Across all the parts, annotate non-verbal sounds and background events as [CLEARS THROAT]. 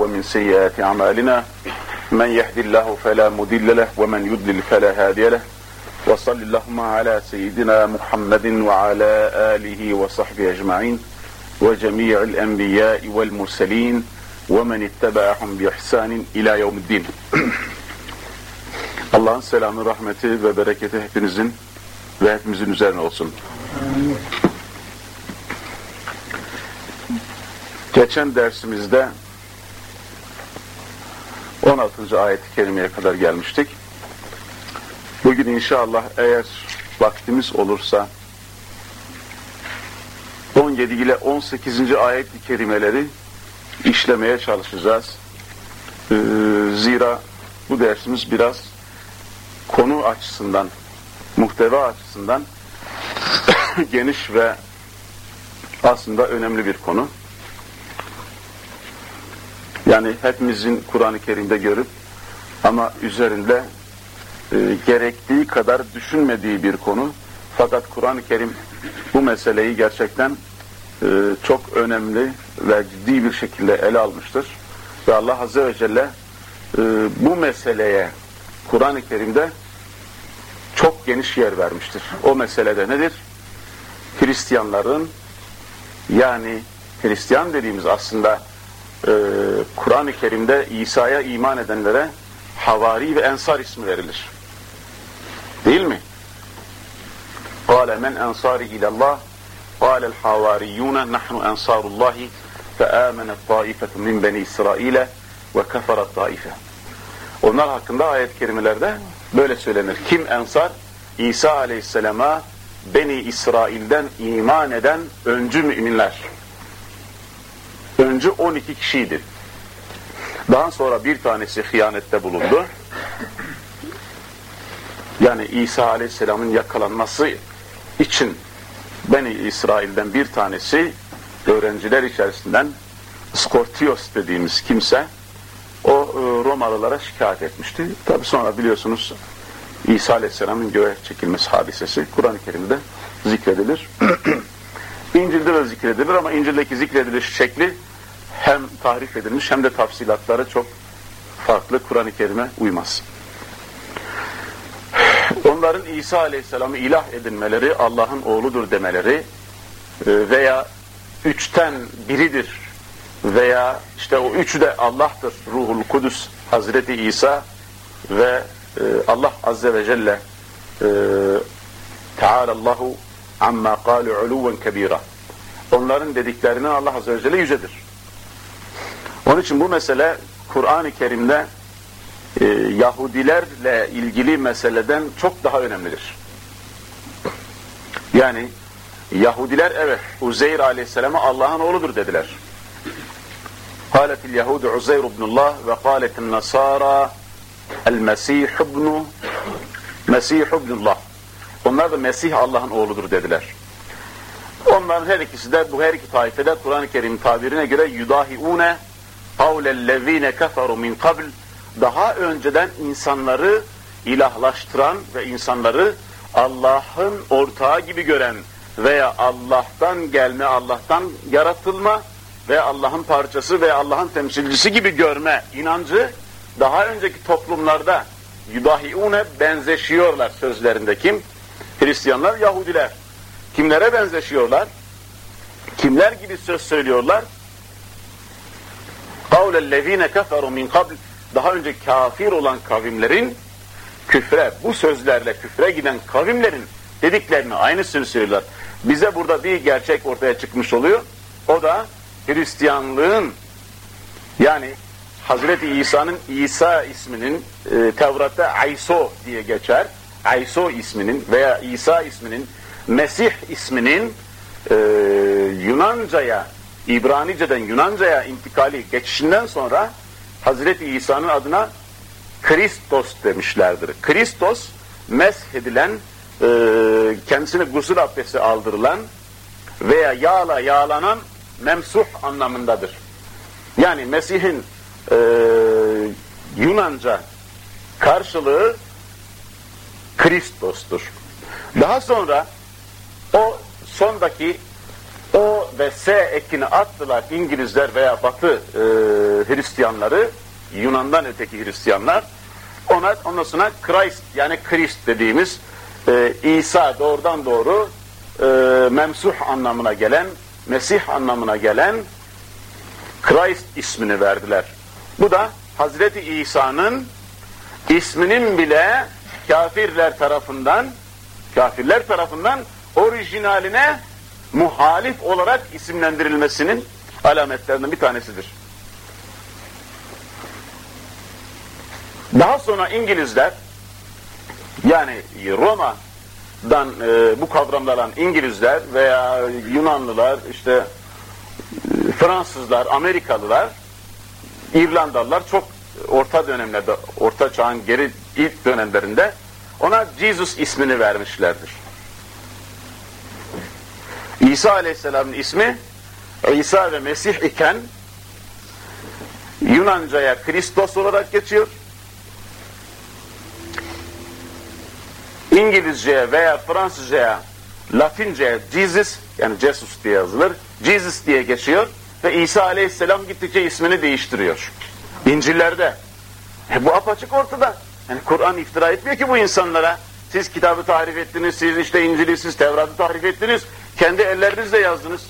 ومن سيئات أعمالنا من يهد الله فلا مضل له ومن يضلل فلا هادي له وصل اللهم على سيدنا محمد وعلى آله وصحبه أجمعين وجميع الأنبياء والمرسلين ومن اتبعهم بإحسان إلى يوم الدين Allah'ın selamı, rahmeti ve bereketi hepinizin ve hepimizin üzerine olsun. Geçen dersimizde 16. ayet-i kerimeye kadar gelmiştik. Bugün inşallah eğer vaktimiz olursa 17 ile 18. ayet-i kerimeleri işlemeye çalışacağız. Ee, zira bu dersimiz biraz konu açısından, muhteva açısından [COUGHS] geniş ve aslında önemli bir konu. Yani hepimizin Kur'an-ı Kerim'de görüp ama üzerinde e, gerektiği kadar düşünmediği bir konu. Fakat Kur'an-ı Kerim bu meseleyi gerçekten e, çok önemli ve ciddi bir şekilde ele almıştır. Ve Allah Azze ve Celle e, bu meseleye Kur'an-ı Kerim'de çok geniş yer vermiştir. O meselede nedir? Hristiyanların yani Hristiyan dediğimiz aslında e, Kur'an-ı Kerim'de İsa'ya iman edenlere Havari ve Ensar ismi verilir. Değil mi? قال من أنصاري إلى الله قال الحواريون نحن أنصار الله فآمنت طائفة من بني إسرائيل وكفرت طائفة Onlar hakkında ayet-i kerimelerde böyle söylenir. Kim ensar? İsa aleyhisselama Beni İsrail'den iman eden öncü müminler. Öncü 12 kişiydi. Daha sonra bir tanesi hıyanette bulundu. Yani İsa aleyhisselamın yakalanması için Beni İsrail'den bir tanesi öğrenciler içerisinden Skortios dediğimiz kimse o e, Romalılara şikayet etmişti. Tabi sonra biliyorsunuz İsa Aleyhisselam'ın göğe çekilmesi hadisesi Kur'an-ı Kerim'de zikredilir. [CLEARS THROAT] İncil'de de zikredilir ama İncil'deki zikrediliş şekli hem tahrif edilmiş hem de tafsilatları çok farklı Kur'an-ı Kerim'e uymaz. Onların İsa Aleyhisselam'ı ilah edinmeleri, Allah'ın oğludur demeleri e, veya üçten biridir veya işte o üçü de Allah'tır. Ruhul Kudüs, Hazreti İsa ve e, Allah Azze ve Celle e, Tealallahu amma kalu uluven kebira. Onların dediklerine Allah Azze ve Celle yücedir. Onun için bu mesele Kur'an-ı Kerim'de e, Yahudilerle ilgili meseleden çok daha önemlidir. Yani Yahudiler evet Uzeyr Aleyhisselam'a Allah'ın oğludur dediler. قالت اليهود عزير بن الله وقالت النصارى المسيح ابن Mesih ibnullah. Onlar da Mesih Allah'ın oğludur dediler. Onların her ikisi de bu her iki taifede Kur'an-ı Kerim tabirine göre yudahiune kavlellezine keferu min kabl daha önceden insanları ilahlaştıran ve insanları Allah'ın ortağı gibi gören veya Allah'tan gelme, Allah'tan yaratılma ve Allah'ın parçası ve Allah'ın temsilcisi gibi görme inancı daha önceki toplumlarda yudahiune benzeşiyorlar sözlerinde kim? Hristiyanlar, Yahudiler. Kimlere benzeşiyorlar? Kimler gibi söz söylüyorlar? قَوْلَ الَّذ۪ينَ كَفَرُوا مِنْ قَبْلِ Daha önce kafir olan kavimlerin küfre, bu sözlerle küfre giden kavimlerin dediklerini aynısını söylüyorlar. Bize burada bir gerçek ortaya çıkmış oluyor. O da Hristiyanlığın yani Hazreti İsa'nın İsa isminin e, Tevrat'ta Ayso diye geçer. Ayso isminin veya İsa isminin Mesih isminin e, Yunanca'ya İbranice'den Yunanca'ya intikali geçişinden sonra Hazreti İsa'nın adına Kristos demişlerdir. Kristos meshedilen e, kendisine gusül abdesti aldırılan veya yağla yağlanan memsuh anlamındadır. Yani Mesih'in e, Yunanca karşılığı Kristos'tur. Daha sonra o sondaki o ve S ekini attılar İngilizler veya Batı e, Hristiyanları, Yunan'dan öteki Hristiyanlar. Ona, ondan sonra Christ yani Christ dediğimiz e, İsa doğrudan doğru e, memsuh anlamına gelen, Mesih anlamına gelen Christ ismini verdiler. Bu da Hazreti İsa'nın isminin bile kafirler tarafından kafirler tarafından orijinaline muhalif olarak isimlendirilmesinin alametlerinden bir tanesidir. Daha sonra İngilizler yani Roma'dan e, bu kavramları alan İngilizler veya Yunanlılar işte e, Fransızlar, Amerikalılar, İrlandalılar çok orta dönemlerde, orta çağın geri ilk dönemlerinde ona Jesus ismini vermişlerdir. İsa Aleyhisselam'ın ismi İsa ve Mesih iken Yunanca'ya Kristos olarak geçiyor. İngilizce'ye veya Fransızca'ya Latince'ye Jesus yani Jesus diye yazılır. Jesus diye geçiyor ve İsa Aleyhisselam gittikçe ismini değiştiriyor. İncil'lerde. E bu apaçık ortada. Yani Kur'an iftira etmiyor ki bu insanlara. Siz kitabı tahrif ettiniz, siz işte İncil'i, siz Tevrat'ı tahrif ettiniz. Kendi ellerinizle yazdınız.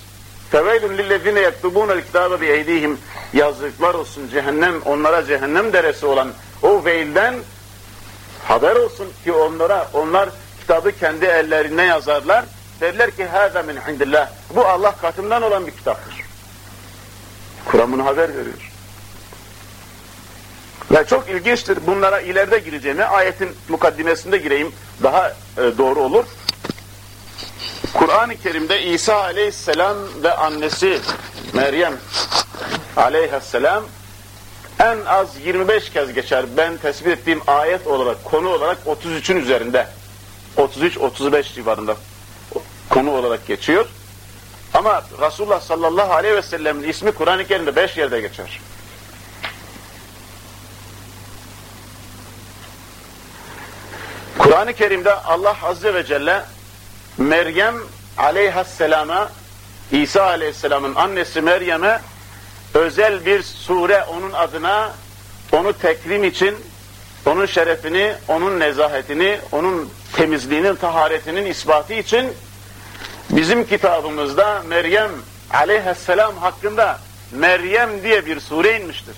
Feveylün lillezine yektubûnel kitâbe bi'eydihim yazıklar olsun cehennem, onlara cehennem deresi olan o veilden haber olsun ki onlara, onlar kitabı kendi ellerine yazarlar. Derler ki hâzâ min indillah. Bu Allah katından olan bir kitaptır. Kur'an bunu haber veriyor. Ve çok ilginçtir. Bunlara ileride gireceğime ayetin mukaddimesinde gireyim. Daha e, doğru olur. Kur'an-ı Kerim'de İsa aleyhisselam ve annesi Meryem aleyhisselam en az 25 kez geçer. Ben tespit ettiğim ayet olarak, konu olarak 33'ün üzerinde. 33-35 civarında konu olarak geçiyor. Ama Resulullah sallallahu aleyhi ve sellem'in ismi Kur'an-ı Kerim'de 5 yerde geçer. Kur'an-ı Kerim'de Allah Azze ve Celle Meryem aleyhisselama İsa aleyhisselamın annesi Meryem'e özel bir sure onun adına onu tekrim için onun şerefini, onun nezahetini, onun temizliğinin, taharetinin ispatı için bizim kitabımızda Meryem aleyhisselam hakkında Meryem diye bir sure inmiştir.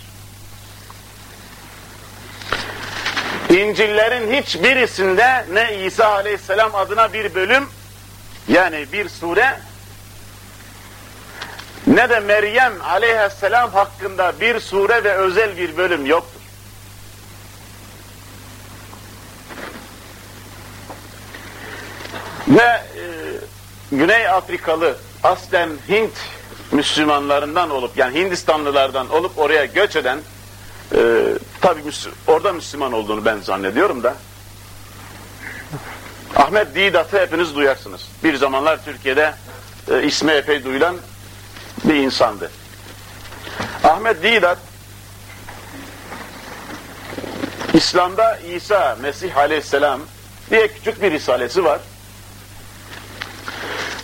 İncillerin hiçbirisinde ne İsa aleyhisselam adına bir bölüm yani bir sure ne de Meryem aleyhisselam hakkında bir sure ve özel bir bölüm yoktur. Ve e, Güney Afrikalı aslen Hint Müslümanlarından olup yani Hindistanlılardan olup oraya göç eden e, tabi orada Müslüman olduğunu ben zannediyorum da Ahmet Didat'ı hepiniz duyarsınız. Bir zamanlar Türkiye'de e, ismi epey duyulan bir insandı. Ahmet Didat İslam'da İsa Mesih Aleyhisselam diye küçük bir risalesi var.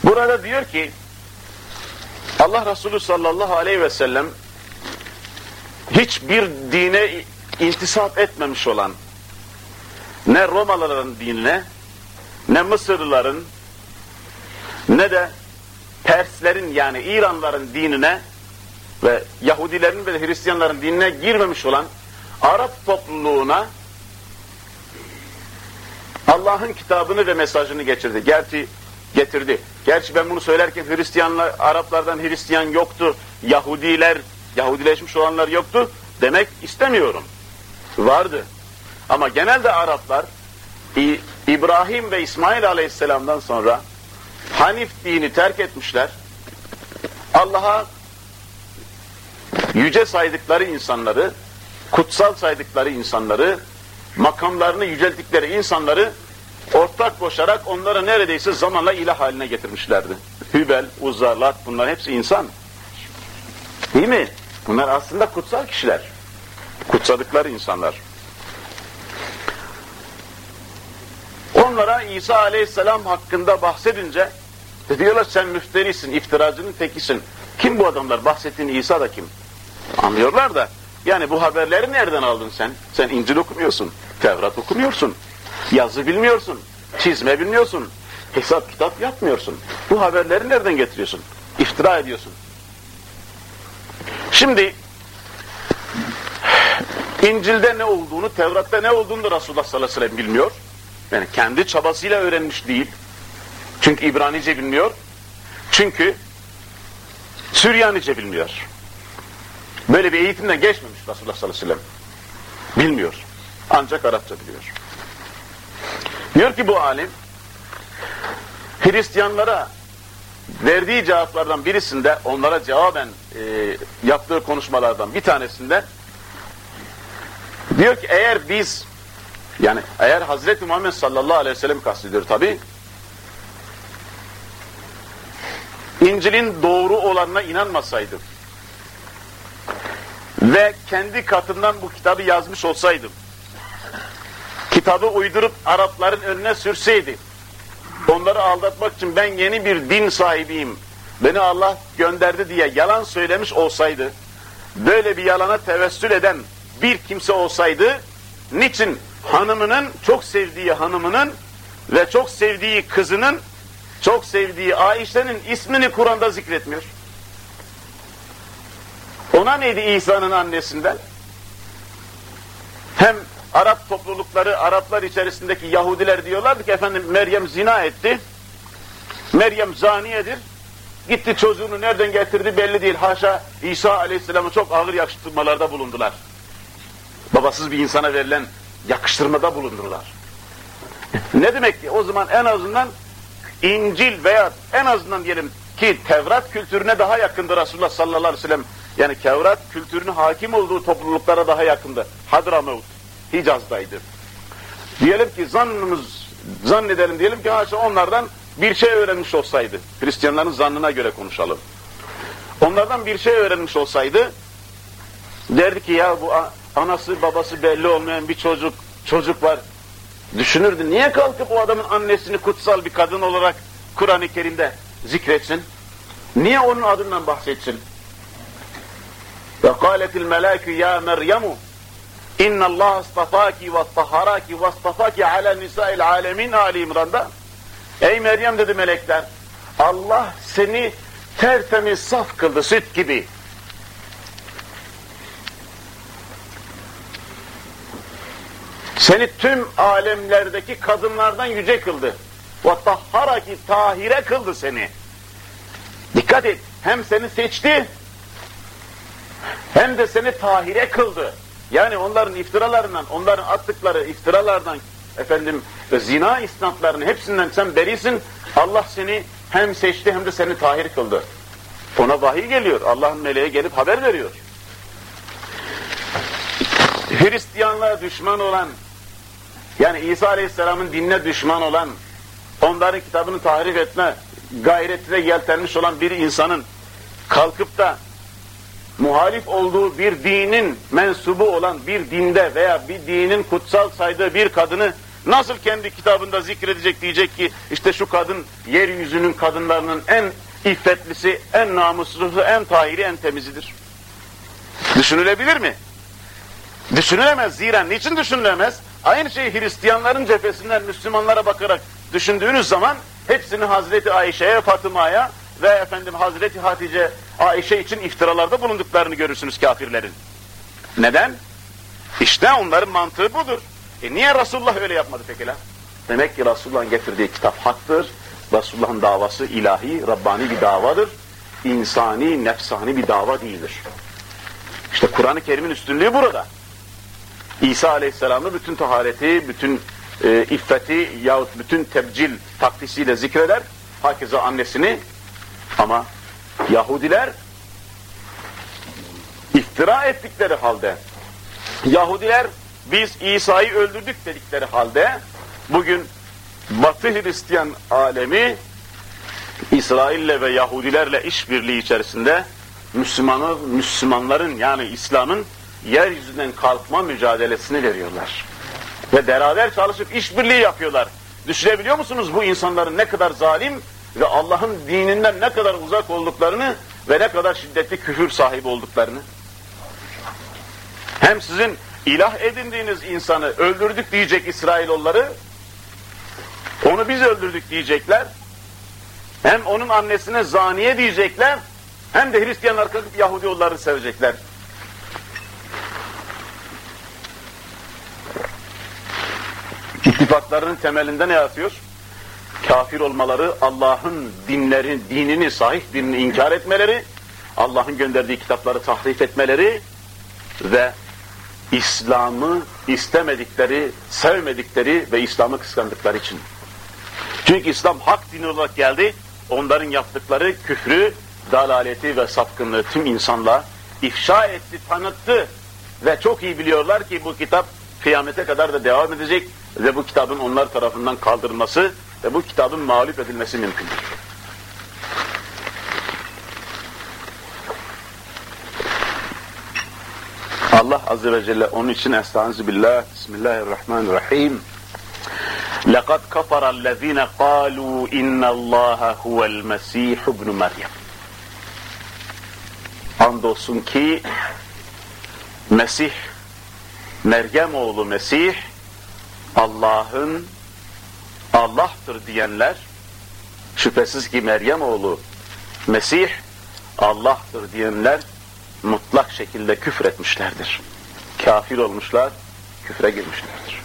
Burada diyor ki Allah Resulü sallallahu aleyhi ve sellem hiçbir dine intisap etmemiş olan ne Romalıların dinine ne Mısırlıların ne de Perslerin yani İranların dinine ve Yahudilerin ve Hristiyanların dinine girmemiş olan Arap topluluğuna Allah'ın kitabını ve mesajını geçirdi. Gerçi getirdi. Gerçi ben bunu söylerken Hristiyanlar, Araplardan Hristiyan yoktu. Yahudiler, Yahudileşmiş olanlar yoktu demek istemiyorum. Vardı. Ama genelde Araplar İbrahim ve İsmail Aleyhisselam'dan sonra Hanif dini terk etmişler. Allah'a yüce saydıkları insanları, kutsal saydıkları insanları, makamlarını yücelttikleri insanları ortak boşarak onları neredeyse zamanla ilah haline getirmişlerdi. Hübel, Uzza, Lat bunlar hepsi insan. Değil mi? Bunlar aslında kutsal kişiler. Kutsadıkları insanlar. Onlara İsa aleyhisselam hakkında bahsedince Diyorlar sen müfterisin, iftiracının tekisin. Kim bu adamlar? Bahsettiğin İsa da kim? Anlıyorlar da. Yani bu haberleri nereden aldın sen? Sen İncil okumuyorsun, Tevrat okumuyorsun, yazı bilmiyorsun, çizme bilmiyorsun, hesap kitap yapmıyorsun. Bu haberleri nereden getiriyorsun? İftira ediyorsun. Şimdi İncil'de ne olduğunu, Tevrat'ta ne olduğunu da Resulullah sallallahu aleyhi ve sellem bilmiyor. Yani kendi çabasıyla öğrenmiş değil. Çünkü İbranice bilmiyor. Çünkü Süryanice bilmiyor. Böyle bir eğitimden geçmemiş Resulullah sallallahu aleyhi ve sellem. Bilmiyor. Ancak Arapça biliyor. Diyor ki bu alim, Hristiyanlara verdiği cevaplardan birisinde, onlara cevaben e, yaptığı konuşmalardan bir tanesinde diyor ki eğer biz, yani eğer Hazreti Muhammed sallallahu aleyhi ve sellem kastediyor tabi, İncil'in doğru olanına inanmasaydım ve kendi katından bu kitabı yazmış olsaydım, kitabı uydurup Arapların önüne sürseydi, onları aldatmak için ben yeni bir din sahibiyim, beni Allah gönderdi diye yalan söylemiş olsaydı, böyle bir yalana tevessül eden bir kimse olsaydı, niçin hanımının, çok sevdiği hanımının ve çok sevdiği kızının, çok sevdiği Ayşe'nin ismini Kur'an'da zikretmiyor? Ona neydi İsa'nın annesinden? Hem Arap toplulukları, Araplar içerisindeki Yahudiler diyorlardı ki efendim Meryem zina etti. Meryem zaniyedir. Gitti çocuğunu nereden getirdi belli değil. Haşa İsa Aleyhisselam'ı çok ağır yakıştırmalarda bulundular. Babasız bir insana verilen yakıştırmada bulundurlar. ne demek ki o zaman en azından İncil veya en azından diyelim ki Tevrat kültürüne daha yakındı Resulullah sallallahu aleyhi ve sellem. Yani Tevrat kültürünün hakim olduğu topluluklara daha yakındı. Hadramavut, Hicaz'daydı. Diyelim ki zannımız, zannedelim diyelim ki haşa onlardan bir şey öğrenmiş olsaydı, Hristiyanların zannına göre konuşalım. Onlardan bir şey öğrenmiş olsaydı, derdi ki ya bu anası babası belli olmayan bir çocuk, çocuk var, düşünürdü. Niye kalkıp o adamın annesini kutsal bir kadın olarak Kur'an-ı Kerim'de zikretsin? Niye onun adından bahsetsin? Ve kâletil melâkü ya Meryemu astafaki ve taharaki ve astafaki ala nisa'il alemin Ali İmran'da. Ey Meryem dedi melekler. Allah seni tertemiz saf kıldı süt gibi. Seni tüm alemlerdeki kadınlardan yüce kıldı. Tahharaki tahire kıldı seni. Dikkat et. Hem seni seçti hem de seni tahire kıldı. Yani onların iftiralarından, onların attıkları iftiralardan, efendim zina isnatlarının hepsinden sen berisin. Allah seni hem seçti hem de seni tahir kıldı. Ona vahiy geliyor. Allah'ın meleği gelip haber veriyor. Hristiyanlığa düşman olan, yani İsa Aleyhisselam'ın dinine düşman olan, onların kitabını tahrif etme gayretine yeltenmiş olan bir insanın kalkıp da muhalif olduğu bir dinin mensubu olan bir dinde veya bir dinin kutsal saydığı bir kadını nasıl kendi kitabında zikredecek diyecek ki işte şu kadın yeryüzünün kadınlarının en iffetlisi, en namuslusu, en tahiri, en temizidir. Düşünülebilir mi? Düşünülemez. Zira niçin düşünülemez? Aynı şey Hristiyanların cephesinden Müslümanlara bakarak düşündüğünüz zaman hepsini Hazreti Ayşe'ye, Fatıma'ya ve efendim Hazreti Hatice, Ayşe için iftiralarda bulunduklarını görürsünüz kafirlerin. Neden? İşte onların mantığı budur. E niye Resulullah öyle yapmadı pekala? Demek ki Resulullah'ın getirdiği kitap haktır. Resulullah'ın davası ilahi, Rabbani bir davadır. İnsani, nefsani bir dava değildir. İşte Kur'an-ı Kerim'in üstünlüğü burada. İsa Aleyhisselam'ı bütün tahareti, bütün e, iffeti yahut bütün tebcil takdisiyle zikreder. Hakeza annesini ama Yahudiler iftira ettikleri halde Yahudiler biz İsa'yı öldürdük dedikleri halde bugün Batı Hristiyan alemi İsrail'le ve Yahudilerle işbirliği içerisinde Müslümanın, Müslümanların yani İslam'ın yeryüzünden kalkma mücadelesini veriyorlar. Ve beraber çalışıp işbirliği yapıyorlar. Düşünebiliyor musunuz bu insanların ne kadar zalim ve Allah'ın dininden ne kadar uzak olduklarını ve ne kadar şiddetli küfür sahibi olduklarını. Hem sizin ilah edindiğiniz insanı öldürdük diyecek İsrailoğulları, onu biz öldürdük diyecekler, hem onun annesine zaniye diyecekler, hem de Hristiyanlar kalkıp Yahudi yolları sevecekler. İttifaklarının temelinde ne yatıyor? Kafir olmaları, Allah'ın dinlerin, dinini, sahih dinini inkar etmeleri, Allah'ın gönderdiği kitapları tahrif etmeleri ve İslam'ı istemedikleri, sevmedikleri ve İslam'ı kıskandıkları için. Çünkü İslam hak dini olarak geldi, onların yaptıkları küfrü, dalaleti ve sapkınlığı tüm insanla ifşa etti, tanıttı ve çok iyi biliyorlar ki bu kitap kıyamete kadar da devam edecek ve bu kitabın onlar tarafından kaldırılması ve bu kitabın mağlup edilmesi mümkündür. Allah Azze ve Celle onun için Estaizu billah, Bismillahirrahmanirrahim. لَقَدْ كَفَرَ الَّذ۪ينَ قَالُوا اِنَّ اللّٰهَ هُوَ الْمَس۪يحُ بْنُ مَرْيَمْ Andolsun ki Mesih, Meryem oğlu Mesih, Allah'ın Allah'tır diyenler, şüphesiz ki Meryem oğlu Mesih, Allah'tır diyenler mutlak şekilde küfür etmişlerdir. Kafir olmuşlar, küfre girmişlerdir.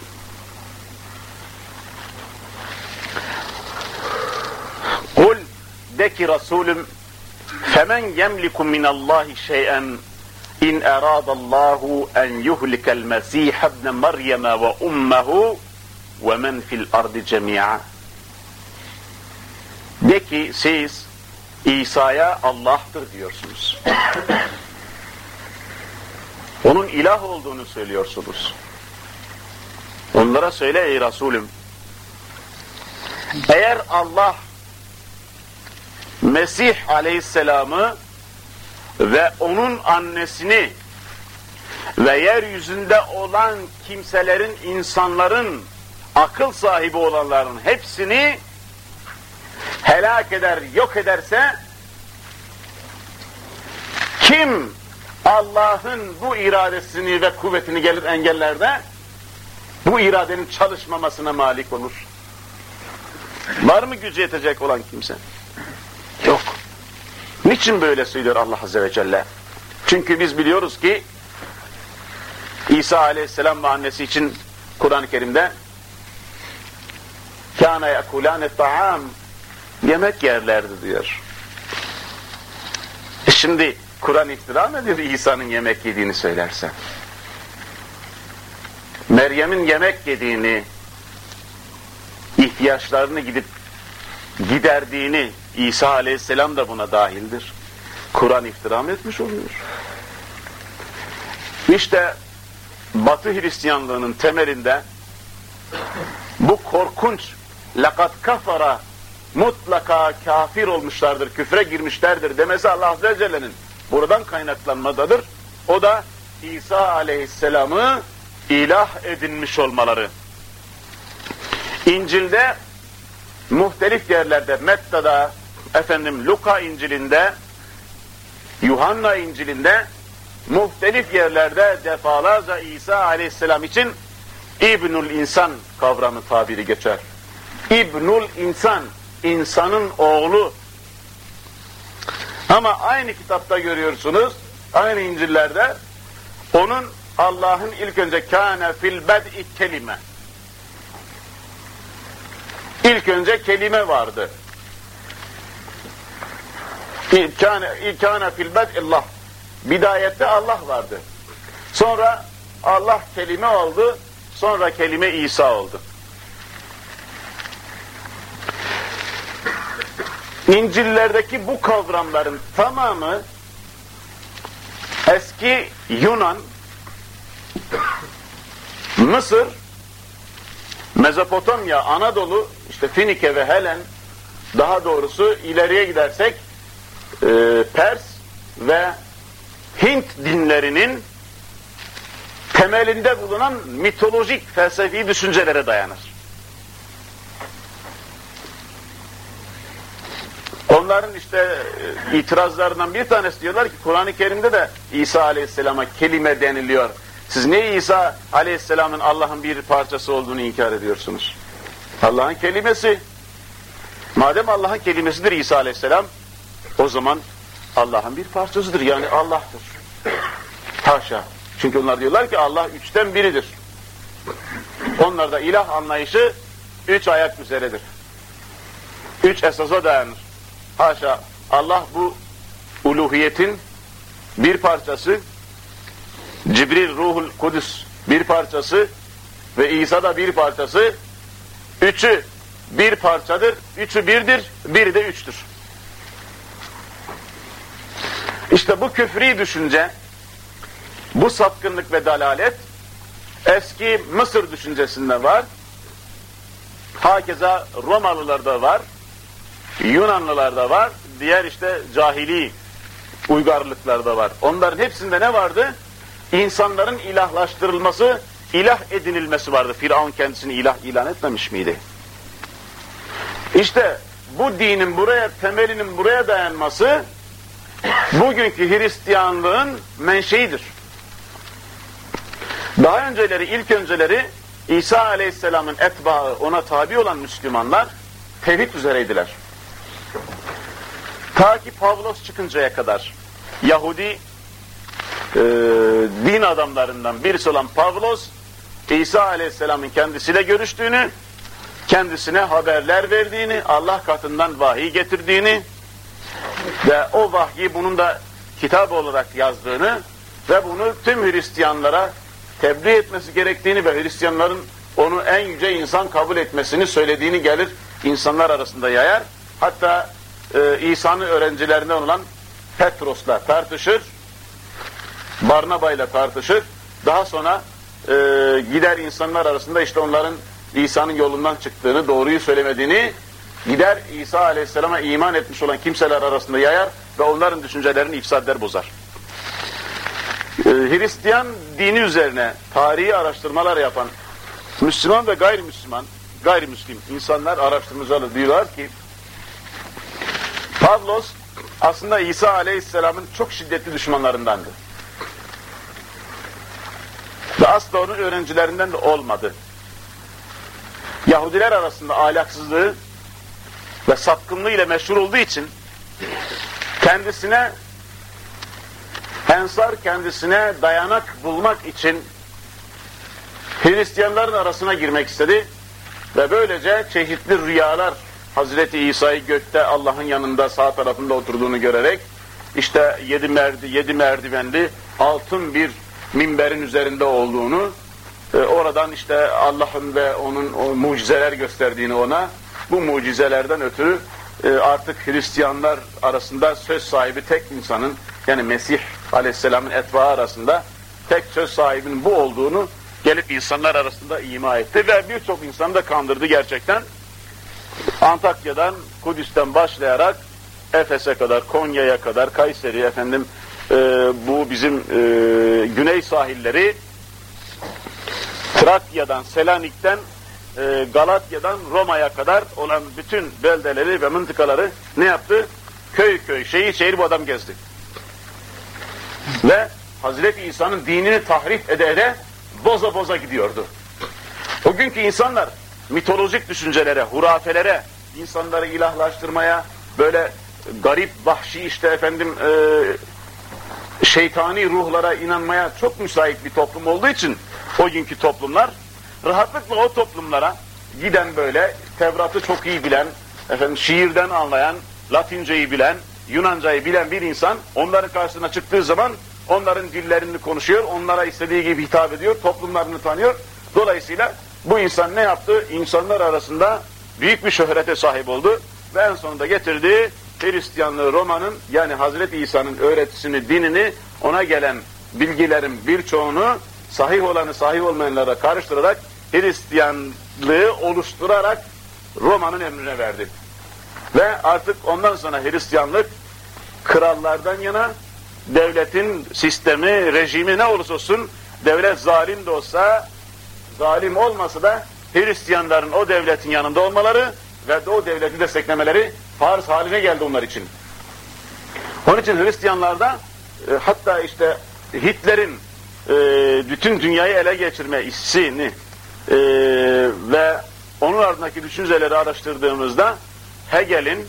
Kul de ki Resulüm femen yemliku minallahi şey'en in eradallahu en yuhlikel mesih ibne Meryem'e ve ummehu ve men fil ardı cemi'a. De ki siz İsa'ya Allah'tır diyorsunuz. Onun ilah olduğunu söylüyorsunuz. Onlara söyle ey Resulüm. Eğer Allah Mesih aleyhisselamı ve onun annesini ve yeryüzünde olan kimselerin, insanların, akıl sahibi olanların hepsini helak eder, yok ederse kim Allah'ın bu iradesini ve kuvvetini gelir engellerde bu iradenin çalışmamasına malik olur. Var mı gücü yetecek olan kimse? Yok. Niçin böyle söylüyor Allah Azze ve Celle? Çünkü biz biliyoruz ki İsa Aleyhisselam ve annesi için Kur'an-ı Kerim'de kâne yekulâne ta'am yemek yerlerdi diyor. E şimdi Kur'an iftira mı İsa'nın yemek yediğini söylerse? Meryem'in yemek yediğini, ihtiyaçlarını gidip giderdiğini İsa aleyhisselam da buna dahildir. Kur'an iftira etmiş oluyor? İşte Batı Hristiyanlığının temelinde bu korkunç lakat kafara mutlaka kafir olmuşlardır, küfre girmişlerdir demesi Allah Azze Celle'nin buradan kaynaklanmadadır. O da İsa aleyhisselamı ilah edinmiş olmaları. İncil'de muhtelif yerlerde Metta'da, efendim Luka İncil'inde, Yuhanna İncil'inde muhtelif yerlerde defalarca İsa aleyhisselam için İbnül İnsan kavramı tabiri geçer. İbnül İnsan, insanın oğlu. Ama aynı kitapta görüyorsunuz, aynı İncil'lerde onun Allah'ın ilk önce kâne fil bed'i kelime. İlk önce kelime vardı. İlkâne fil bed'illah. Bidayette Allah vardı. Sonra Allah kelime oldu, sonra kelime İsa oldu. İncillerdeki bu kavramların tamamı eski Yunan, Mısır, Mezopotamya, Anadolu, işte Finike ve Helen, daha doğrusu ileriye gidersek e, Pers ve Hint dinlerinin temelinde bulunan mitolojik felsefi düşüncelere dayanır. Onların işte e, itirazlarından bir tanesi diyorlar ki Kur'an-ı Kerim'de de İsa Aleyhisselam'a kelime deniliyor. Siz niye İsa Aleyhisselam'ın Allah'ın bir parçası olduğunu inkar ediyorsunuz? Allah'ın kelimesi. Madem Allah'ın kelimesidir İsa Aleyhisselam, o zaman Allah'ın bir parçasıdır. Yani Allah'tır. Haşa. Çünkü onlar diyorlar ki Allah üçten biridir. Onlarda ilah anlayışı üç ayak üzeredir. Üç esasa dayanır. Haşa Allah bu uluhiyetin bir parçası, Cibril Ruhul Kudüs bir parçası ve İsa da bir parçası. Üçü bir parçadır, üçü birdir, biri de üçtür. İşte bu küfri düşünce, bu sapkınlık ve dalalet eski Mısır düşüncesinde var. Hakeza Romalılarda var. Yunanlılarda var. Diğer işte cahili uygarlıklarda var. Onların hepsinde ne vardı? İnsanların ilahlaştırılması, ilah edinilmesi vardı. Firavun kendisini ilah ilan etmemiş miydi? İşte bu dinin buraya, temelinin buraya dayanması bugünkü Hristiyanlığın menşeidir. Daha önceleri, ilk önceleri İsa Aleyhisselam'ın etbaı, ona tabi olan Müslümanlar tevhid üzereydiler. Ta ki Pavlos çıkıncaya kadar Yahudi e, din adamlarından birisi olan Pavlos, İsa Aleyhisselam'ın kendisiyle görüştüğünü, kendisine haberler verdiğini, Allah katından vahiy getirdiğini ve o vahyi bunun da kitap olarak yazdığını ve bunu tüm Hristiyanlara tebliğ etmesi gerektiğini ve Hristiyanların onu en yüce insan kabul etmesini söylediğini gelir insanlar arasında yayar. Hatta e, İsa'nın öğrencilerinden olan Petros'la tartışır, Barnaba ile tartışır. Daha sonra e, gider insanlar arasında işte onların İsa'nın yolundan çıktığını, doğruyu söylemediğini gider İsa Aleyhisselam'a iman etmiş olan kimseler arasında yayar ve onların düşüncelerini ifsad eder, bozar. Ee, Hristiyan dini üzerine tarihi araştırmalar yapan Müslüman ve gayrimüslim, gayrimüslim insanlar araştırmacılar diyorlar ki Pavlos aslında İsa Aleyhisselam'ın çok şiddetli düşmanlarındandı. Ve asla onun öğrencilerinden de olmadı. Yahudiler arasında ahlaksızlığı ve sapkınlığı ile meşhur olduğu için kendisine Ensar kendisine dayanak bulmak için Hristiyanların arasına girmek istedi ve böylece çeşitli rüyalar Hazreti İsa'yı gökte Allah'ın yanında sağ tarafında oturduğunu görerek işte yedi, merdi, yedi merdivenli altın bir minberin üzerinde olduğunu e, oradan işte Allah'ın ve onun o mucizeler gösterdiğini ona bu mucizelerden ötürü e, artık Hristiyanlar arasında söz sahibi tek insanın yani Mesih Aleyhisselam'ın etva arasında tek söz sahibinin bu olduğunu gelip insanlar arasında ima etti ve birçok insanı da kandırdı gerçekten. Antakya'dan, Kudüs'ten başlayarak Efes'e kadar, Konya'ya kadar, Kayseri efendim e, bu bizim e, güney sahilleri Trakya'dan, Selanik'ten e, Galatya'dan Roma'ya kadar olan bütün beldeleri ve mıntıkaları ne yaptı? Köy köy, şehir şehir bu adam gezdi. Ve Hazreti İsa'nın dinini tahrif ede ede boza boza gidiyordu. O günkü insanlar mitolojik düşüncelere, hurafelere, insanları ilahlaştırmaya, böyle garip, vahşi işte efendim e, şeytani ruhlara inanmaya çok müsait bir toplum olduğu için o günkü toplumlar rahatlıkla o toplumlara giden böyle Tevrat'ı çok iyi bilen, efendim şiirden anlayan, Latinceyi bilen, Yunancayı bilen bir insan onların karşısına çıktığı zaman onların dillerini konuşuyor, onlara istediği gibi hitap ediyor, toplumlarını tanıyor. Dolayısıyla bu insan ne yaptı? İnsanlar arasında büyük bir şöhrete sahip oldu ve en sonunda getirdiği Hristiyanlığı Roma'nın yani Hazreti İsa'nın öğretisini, dinini ona gelen bilgilerin birçoğunu sahih olanı sahih olmayanlara karıştırarak Hristiyanlığı oluşturarak Roma'nın emrine verdi. Ve artık ondan sonra Hristiyanlık krallardan yana devletin sistemi, rejimi ne olursa olsun devlet zalim de olsa zalim olmasa da Hristiyanların o devletin yanında olmaları ve de o devleti desteklemeleri farz haline geldi onlar için. Onun için Hristiyanlarda e, hatta işte Hitler'in e, bütün dünyayı ele geçirme hissini e, ve onun ardındaki düşünceleri araştırdığımızda Hegel'in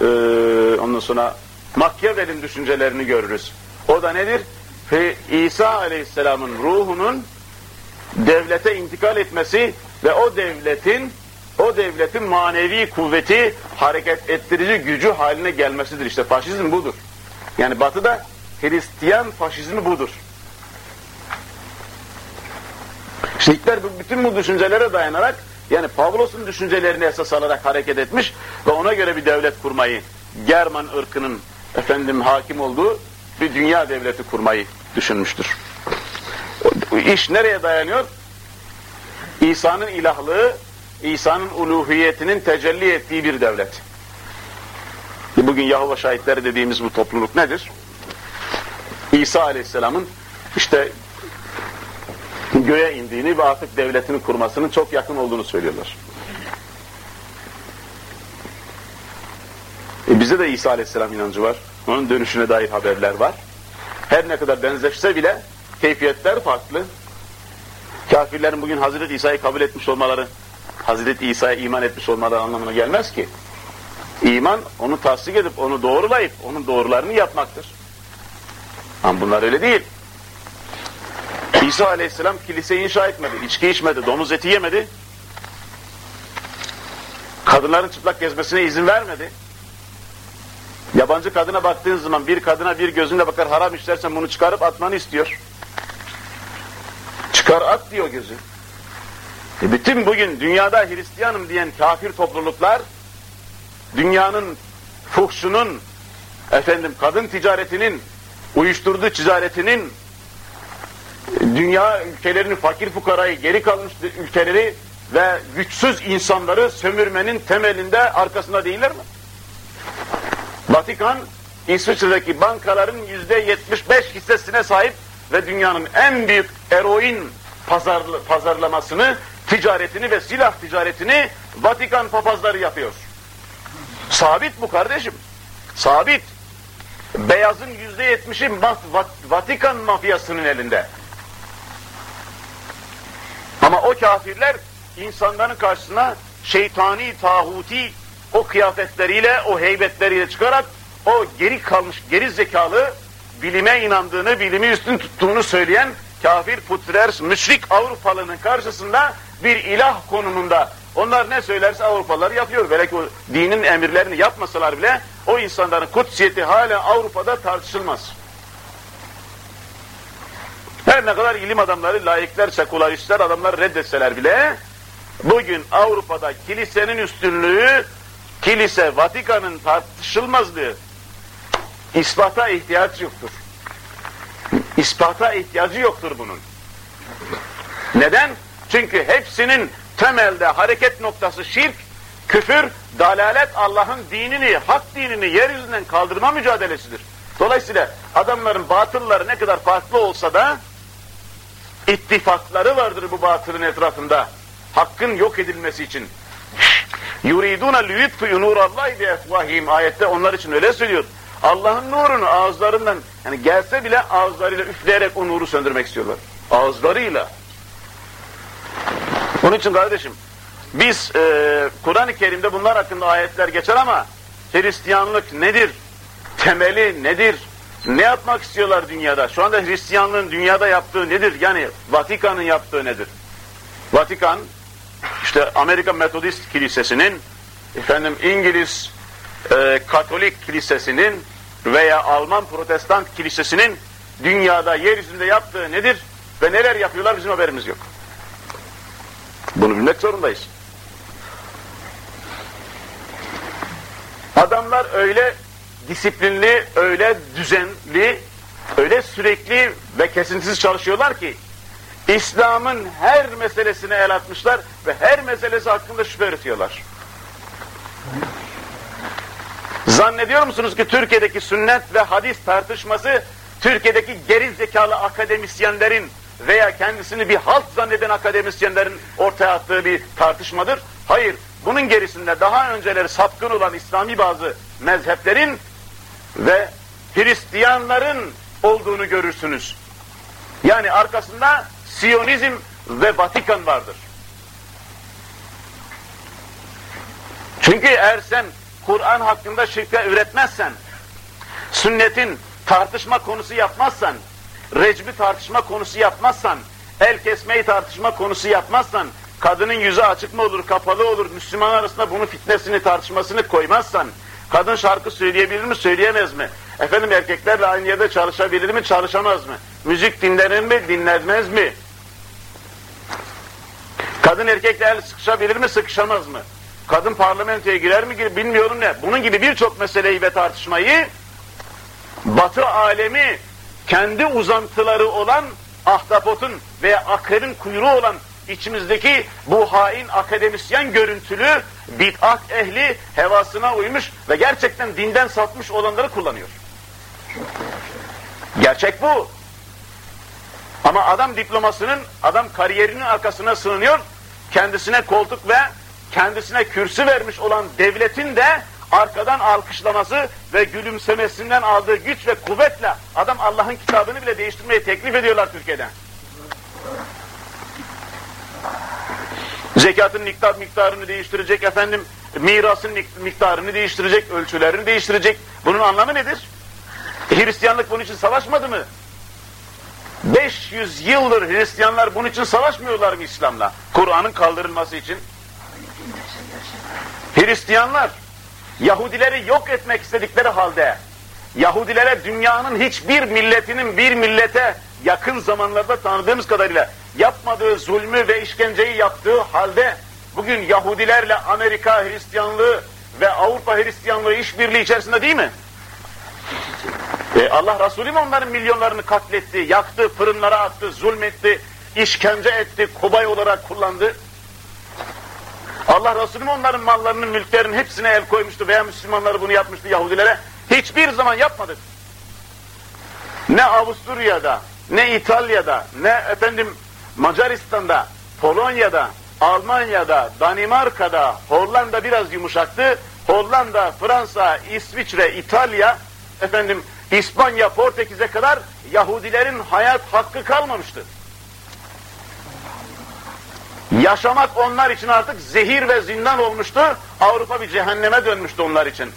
e, ondan sonra Machiavelli'nin düşüncelerini görürüz. O da nedir? İsa Aleyhisselam'ın ruhunun devlete intikal etmesi ve o devletin o devletin manevi kuvveti hareket ettirici gücü haline gelmesidir. İşte faşizm budur. Yani batıda Hristiyan faşizmi budur. İşte Hitler bütün bu düşüncelere dayanarak yani Pavlos'un düşüncelerini esas alarak hareket etmiş ve ona göre bir devlet kurmayı, German ırkının efendim hakim olduğu bir dünya devleti kurmayı düşünmüştür. İş nereye dayanıyor? İsa'nın ilahlığı, İsa'nın uluhiyetinin tecelli ettiği bir devlet. Bugün Yahova şahitleri dediğimiz bu topluluk nedir? İsa Aleyhisselam'ın işte göğe indiğini ve artık devletini kurmasının çok yakın olduğunu söylüyorlar. E bize de İsa Aleyhisselam inancı var. Onun dönüşüne dair haberler var. Her ne kadar benzeşse bile keyfiyetler farklı. Kafirlerin bugün Hazreti İsa'yı kabul etmiş olmaları, Hazreti İsa'ya iman etmiş olmaları anlamına gelmez ki. İman onu tasdik edip, onu doğrulayıp, onun doğrularını yapmaktır. Ama bunlar öyle değil. İsa aleyhisselam kilise inşa etmedi, içki içmedi, domuz eti yemedi. Kadınların çıplak gezmesine izin vermedi. Yabancı kadına baktığın zaman bir kadına bir gözünle bakar haram işlersen bunu çıkarıp atmanı istiyor. Çıkar at diyor gözü. E bütün bugün dünyada Hristiyanım diyen kafir topluluklar dünyanın fuhşunun efendim kadın ticaretinin uyuşturucu ticaretinin dünya ülkelerinin fakir fukarayı geri kalmış ülkeleri ve güçsüz insanları sömürmenin temelinde arkasında değiller mi? Vatikan İsviçre'deki bankaların yüzde 75 hissesine sahip ve dünyanın en büyük eroin pazarl pazarlamasını, ticaretini ve silah ticaretini Vatikan papazları yapıyor. Sabit bu kardeşim. Sabit. Beyazın yüzde yetmişi Vatikan mafyasının elinde. Ama o kafirler insanların karşısına şeytani, tahuti o kıyafetleriyle, o heybetleriyle çıkarak o geri kalmış, geri zekalı, bilime inandığını, bilimi üstün tuttuğunu söyleyen kafir, putrer, müşrik Avrupalının karşısında bir ilah konumunda onlar ne söylerse Avrupalılar yapıyor. Belki o dinin emirlerini yapmasalar bile o insanların kutsiyeti hala Avrupa'da tartışılmaz. Her ne kadar ilim adamları, layıklar, sekularistler adamlar reddetseler bile bugün Avrupa'da kilisenin üstünlüğü, kilise, Vatikan'ın tartışılmazlığı ispata ihtiyaç yoktur. İspata ihtiyacı yoktur bunun. Neden? Çünkü hepsinin temelde hareket noktası şirk, küfür, dalalet Allah'ın dinini, hak dinini yeryüzünden kaldırma mücadelesidir. Dolayısıyla adamların batılları ne kadar farklı olsa da ittifakları vardır bu batılın etrafında. Hakkın yok edilmesi için. Yuriduna liyutfi'u nurallahi bi efvahim ayette onlar için öyle söylüyor. Allah'ın nurunu ağızlarından yani gelse bile ağızlarıyla üfleyerek o nuru söndürmek istiyorlar. Ağızlarıyla. Onun için kardeşim biz e, Kur'an-ı Kerim'de bunlar hakkında ayetler geçer ama Hristiyanlık nedir? Temeli nedir? Ne yapmak istiyorlar dünyada? Şu anda Hristiyanlığın dünyada yaptığı nedir? Yani Vatikan'ın yaptığı nedir? Vatikan, işte Amerika Metodist Kilisesi'nin, efendim İngiliz e, Katolik Kilisesi'nin veya Alman Protestant Kilisesi'nin dünyada, yeryüzünde yaptığı nedir? Ve neler yapıyorlar bizim haberimiz yok. Bunu bilmek zorundayız. Adamlar öyle disiplinli, öyle düzenli, öyle sürekli ve kesintisiz çalışıyorlar ki İslam'ın her meselesine el atmışlar ve her meselesi hakkında şüphe üretiyorlar. Zannediyor musunuz ki Türkiye'deki sünnet ve hadis tartışması Türkiye'deki geri zekalı akademisyenlerin veya kendisini bir halt zanneden akademisyenlerin ortaya attığı bir tartışmadır? Hayır, bunun gerisinde daha önceleri sapkın olan İslami bazı mezheplerin ve Hristiyanların olduğunu görürsünüz. Yani arkasında Siyonizm ve Vatikan vardır. Çünkü eğer sen Kur'an hakkında şirke üretmezsen, sünnetin tartışma konusu yapmazsan, recbi tartışma konusu yapmazsan, el kesmeyi tartışma konusu yapmazsan, kadının yüzü açık mı olur, kapalı olur, Müslüman arasında bunun fitnesini, tartışmasını koymazsan, kadın şarkı söyleyebilir mi, söyleyemez mi? Efendim erkeklerle aynı yerde çalışabilir mi, çalışamaz mı? Müzik dinlenir mi, dinlenmez mi? Kadın erkekle el sıkışabilir mi, sıkışamaz mı? Kadın parlamentoya girer mi, bilmiyorum ne. Bunun gibi birçok meseleyi ve tartışmayı Batı alemi kendi uzantıları olan ahtapotun veya akrenin kuyruğu olan içimizdeki bu hain akademisyen görüntülü bid'at ehli hevasına uymuş ve gerçekten dinden satmış olanları kullanıyor. Gerçek bu. Ama adam diplomasının, adam kariyerinin arkasına sığınıyor, kendisine koltuk ve kendisine kürsü vermiş olan devletin de arkadan alkışlaması ve gülümsemesinden aldığı güç ve kuvvetle adam Allah'ın kitabını bile değiştirmeyi teklif ediyorlar Türkiye'de. Zekatın miktar miktarını değiştirecek efendim, mirasın miktarını değiştirecek, ölçülerini değiştirecek. Bunun anlamı nedir? Hristiyanlık bunun için savaşmadı mı? 500 yıldır Hristiyanlar bunun için savaşmıyorlar mı İslam'la? Kur'an'ın kaldırılması için. Hristiyanlar Yahudileri yok etmek istedikleri halde Yahudilere dünyanın hiçbir milletinin bir millete yakın zamanlarda tanıdığımız kadarıyla yapmadığı zulmü ve işkenceyi yaptığı halde bugün Yahudilerle Amerika Hristiyanlığı ve Avrupa Hristiyanlığı işbirliği içerisinde değil mi? E Allah Resulü mü onların milyonlarını katletti, yaktı, fırınlara attı, zulmetti, işkence etti, kubay olarak kullandı? Allah Resulü mü onların mallarının, mülklerinin hepsine el koymuştu veya Müslümanları bunu yapmıştı Yahudilere? Hiçbir zaman yapmadık. Ne Avusturya'da, ne İtalya'da, ne efendim Macaristan'da, Polonya'da, Almanya'da, Danimarka'da, Hollanda biraz yumuşaktı. Hollanda, Fransa, İsviçre, İtalya, efendim İspanya, Portekiz'e kadar Yahudilerin hayat hakkı kalmamıştı. Yaşamak onlar için artık zehir ve zindan olmuştu. Avrupa bir cehenneme dönmüştü onlar için.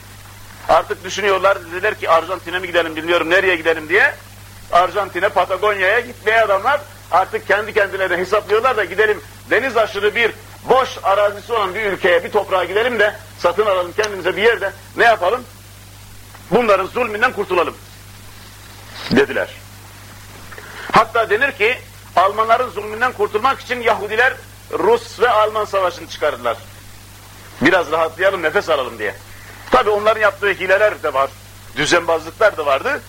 Artık düşünüyorlar, dediler ki Arjantin'e mi gidelim bilmiyorum nereye gidelim diye. Arjantin'e, Patagonya'ya gitmeye adamlar artık kendi kendilerine hesaplıyorlar da gidelim deniz aşırı bir boş arazisi olan bir ülkeye, bir toprağa gidelim de satın alalım kendimize bir yerde. Ne yapalım? Bunların zulmünden kurtulalım. Dediler. Hatta denir ki Almanların zulmünden kurtulmak için Yahudiler Rus ve Alman savaşını çıkardılar. Biraz rahatlayalım, nefes alalım diye. Tabi onların yaptığı hileler de var, düzenbazlıklar da vardı.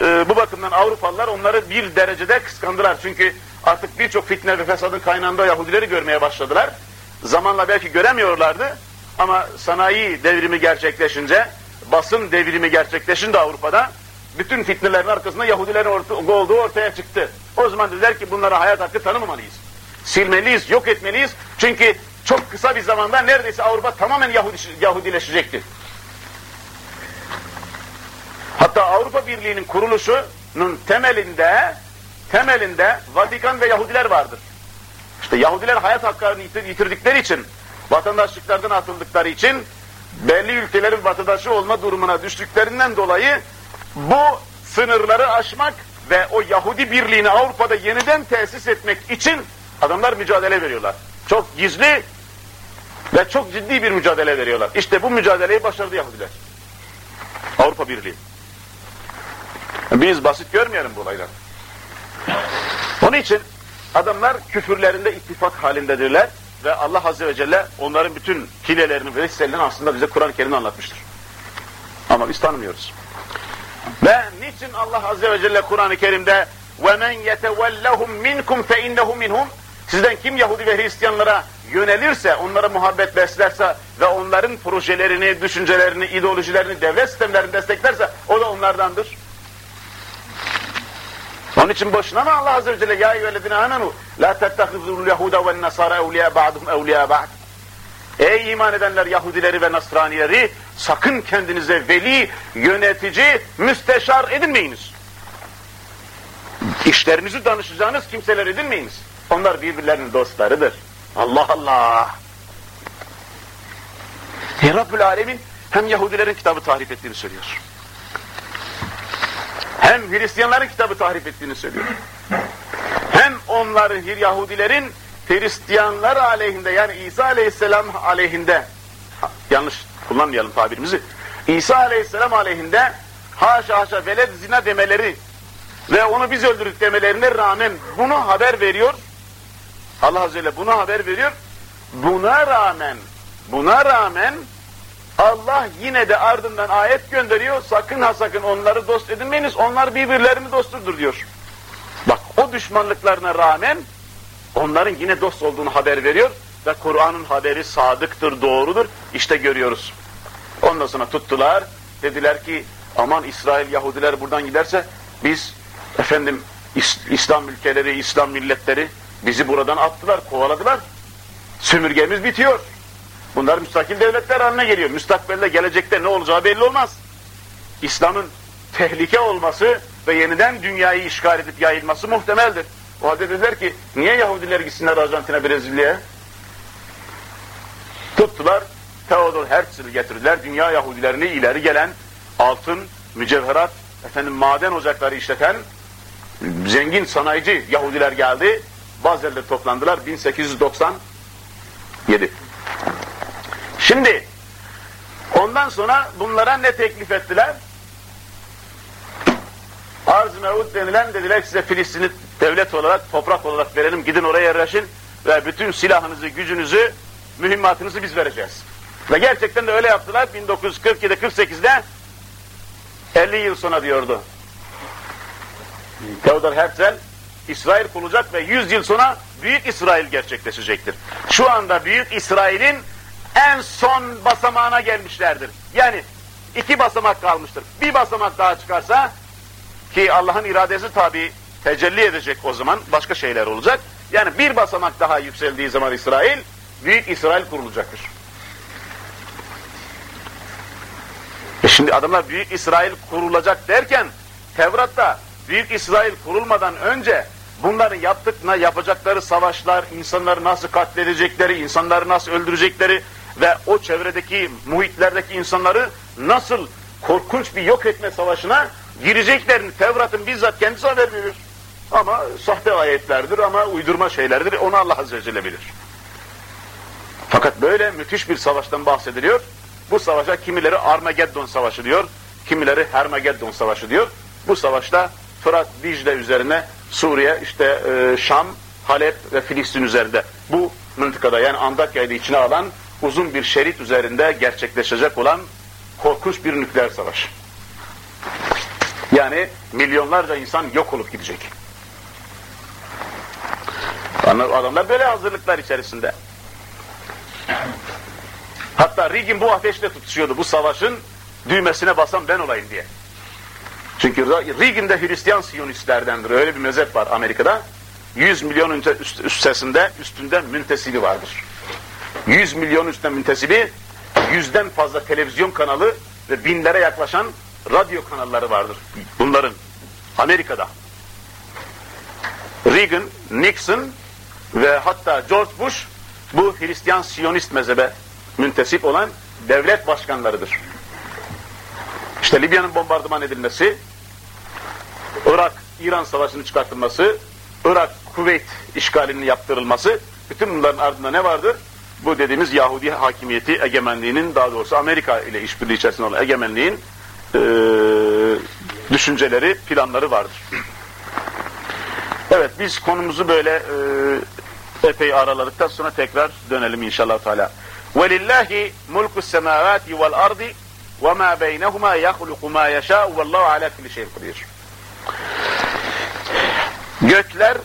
Ee, bu bakımdan Avrupalılar onları bir derecede kıskandılar. Çünkü artık birçok fitne ve fesadın kaynağında Yahudileri görmeye başladılar. Zamanla belki göremiyorlardı ama sanayi devrimi gerçekleşince, basın devrimi gerçekleşince Avrupa'da bütün fitnelerin arkasında Yahudilerin orta, olduğu ortaya çıktı. O zaman dediler ki bunlara hayat hakkı tanımamalıyız. Silmeliyiz, yok etmeliyiz. Çünkü çok kısa bir zamanda neredeyse Avrupa tamamen Yahudi, Yahudileşecektir. Hatta Avrupa Birliği'nin kuruluşunun temelinde temelinde Vatikan ve Yahudiler vardır. İşte Yahudiler hayat haklarını yitirdikleri için, vatandaşlıklardan atıldıkları için belli ülkelerin vatandaşı olma durumuna düştüklerinden dolayı bu sınırları aşmak ve o Yahudi birliğini Avrupa'da yeniden tesis etmek için adamlar mücadele veriyorlar. Çok gizli ve çok ciddi bir mücadele veriyorlar. İşte bu mücadeleyi başardı Yahudiler. Avrupa Birliği. Biz basit görmeyelim bu olayları. Onun için adamlar küfürlerinde ittifak halindedirler ve Allah Azze ve Celle onların bütün hilelerini ve hisselerini aslında bize Kur'an-ı Kerim'de anlatmıştır. Ama biz tanımıyoruz. Ve niçin Allah Azze ve Celle Kur'an-ı Kerim'de وَمَنْ يَتَوَلَّهُمْ مِنْكُمْ فَاِنَّهُ مِنْهُمْ Sizden kim Yahudi ve Hristiyanlara yönelirse, onlara muhabbet beslerse ve onların projelerini, düşüncelerini, ideolojilerini, devlet sistemlerini desteklerse o da onlardandır. Onun için boşuna mı Allah Azze ve Celle ya eyyühellezine amenu la tettehizul yehuda ve nasara evliya ba'duhum evliya ba'd Ey iman edenler Yahudileri ve Nasranileri sakın kendinize veli, yönetici, müsteşar edinmeyiniz. İşlerinizi danışacağınız kimseler edinmeyiniz. Onlar birbirlerinin dostlarıdır. Allah Allah! Ya Rabbül Alemin hem Yahudilerin kitabı tahrip ettiğini söylüyor. Hem Hristiyanların kitabı tahrip ettiğini söylüyor. Hem onların Yahudilerin Hristiyanlar aleyhinde yani İsa aleyhisselam aleyhinde yanlış kullanmayalım tabirimizi. İsa aleyhisselam aleyhinde haşa haşa veled zina demeleri ve onu biz öldürdük demelerine rağmen bunu haber veriyor. Allah Azze ve Celle buna haber veriyor. Buna rağmen buna rağmen Allah yine de ardından ayet gönderiyor sakın ha sakın onları dost edinmeyiniz onlar birbirlerini dostudur diyor bak o düşmanlıklarına rağmen onların yine dost olduğunu haber veriyor ve Kur'an'ın haberi sadıktır, doğrudur. İşte görüyoruz. Ondan sonra tuttular, dediler ki aman İsrail Yahudiler buradan giderse biz efendim İslam ülkeleri, İslam milletleri bizi buradan attılar, kovaladılar. Sömürgemiz bitiyor. Bunlar müstakil devletler haline geliyor. Müstakbelde gelecekte ne olacağı belli olmaz. İslam'ın tehlike olması ve yeniden dünyayı işgal edip yayılması muhtemeldir. O halde dediler ki niye Yahudiler gitsinler Arjantin'e Brezilya'ya? Tuttular Theodor Herzl'i getirdiler. Dünya Yahudilerini ileri gelen altın, mücevherat, efendim maden ocakları işleten zengin sanayici Yahudiler geldi. Bazel'de toplandılar 1897. Şimdi ondan sonra bunlara ne teklif ettiler? Arz-ı Mevud denilen dediler size Filistin'i devlet olarak, toprak olarak verelim, gidin oraya yerleşin ve bütün silahınızı, gücünüzü, mühimmatınızı biz vereceğiz. Ve gerçekten de öyle yaptılar. 1947-48'de 50 yıl sonra diyordu. Theodor Herzl, İsrail kurulacak ve 100 yıl sonra Büyük İsrail gerçekleşecektir. Şu anda Büyük İsrail'in en son basamağına gelmişlerdir. Yani iki basamak kalmıştır. Bir basamak daha çıkarsa ki Allah'ın iradesi tabi tecelli edecek o zaman başka şeyler olacak. Yani bir basamak daha yükseldiği zaman İsrail, Büyük İsrail kurulacaktır. E şimdi adamlar Büyük İsrail kurulacak derken Tevrat'ta Büyük İsrail kurulmadan önce bunların yaptıkına yapacakları savaşlar, insanları nasıl katledecekleri, insanları nasıl öldürecekleri ve o çevredeki muhitlerdeki insanları nasıl korkunç bir yok etme savaşına gireceklerini Tevrat'ın bizzat kendisi haber verir. Ama sahte ayetlerdir ama uydurma şeylerdir. Onu Allah Azze ve Celle bilir. Fakat böyle müthiş bir savaştan bahsediliyor. Bu savaşa kimileri Armageddon Savaşı diyor, kimileri Hermageddon Savaşı diyor. Bu savaşta Fırat, Dicle üzerine Suriye, işte e, Şam, Halep ve Filistin üzerinde bu mıntıkada yani Antakya'yı içine alan uzun bir şerit üzerinde gerçekleşecek olan korkunç bir nükleer savaş. Yani milyonlarca insan yok olup gidecek. Adamlar böyle hazırlıklar içerisinde. Hatta Reagan bu ateşle tutuşuyordu. Bu savaşın düğmesine basan ben olayım diye. Çünkü Reagan de Hristiyan Siyonistlerdendir. Öyle bir mezhep var Amerika'da. 100 milyon üstesinde, üstünde müntesibi vardır. 100 milyon üstünde müntesibi, yüzden fazla televizyon kanalı ve binlere yaklaşan radyo kanalları vardır. Bunların Amerika'da. Reagan, Nixon ve hatta George Bush bu Hristiyan Siyonist mezhebe müntesip olan devlet başkanlarıdır. İşte Libya'nın bombardıman edilmesi, Irak, İran savaşının çıkartılması, Irak, Kuveyt işgalinin yaptırılması, bütün bunların ardında ne vardır? Bu dediğimiz Yahudi hakimiyeti, egemenliğinin, daha doğrusu Amerika ile işbirliği içerisinde olan egemenliğin e, düşünceleri, planları vardır. Evet, biz konumuzu böyle e, epey araladıktan sonra tekrar dönelim inşallah Teala. وَلِلَّهِ مُلْكُ السَّمَاوَاتِ وَالْأَرْضِ وَمَا بَيْنَهُمَا يَخْلُقُ مَا يَشَاءُ وَاللّٰهُ عَلَى كُلِّ شَيْءٍ قَدِيرٌ Gökler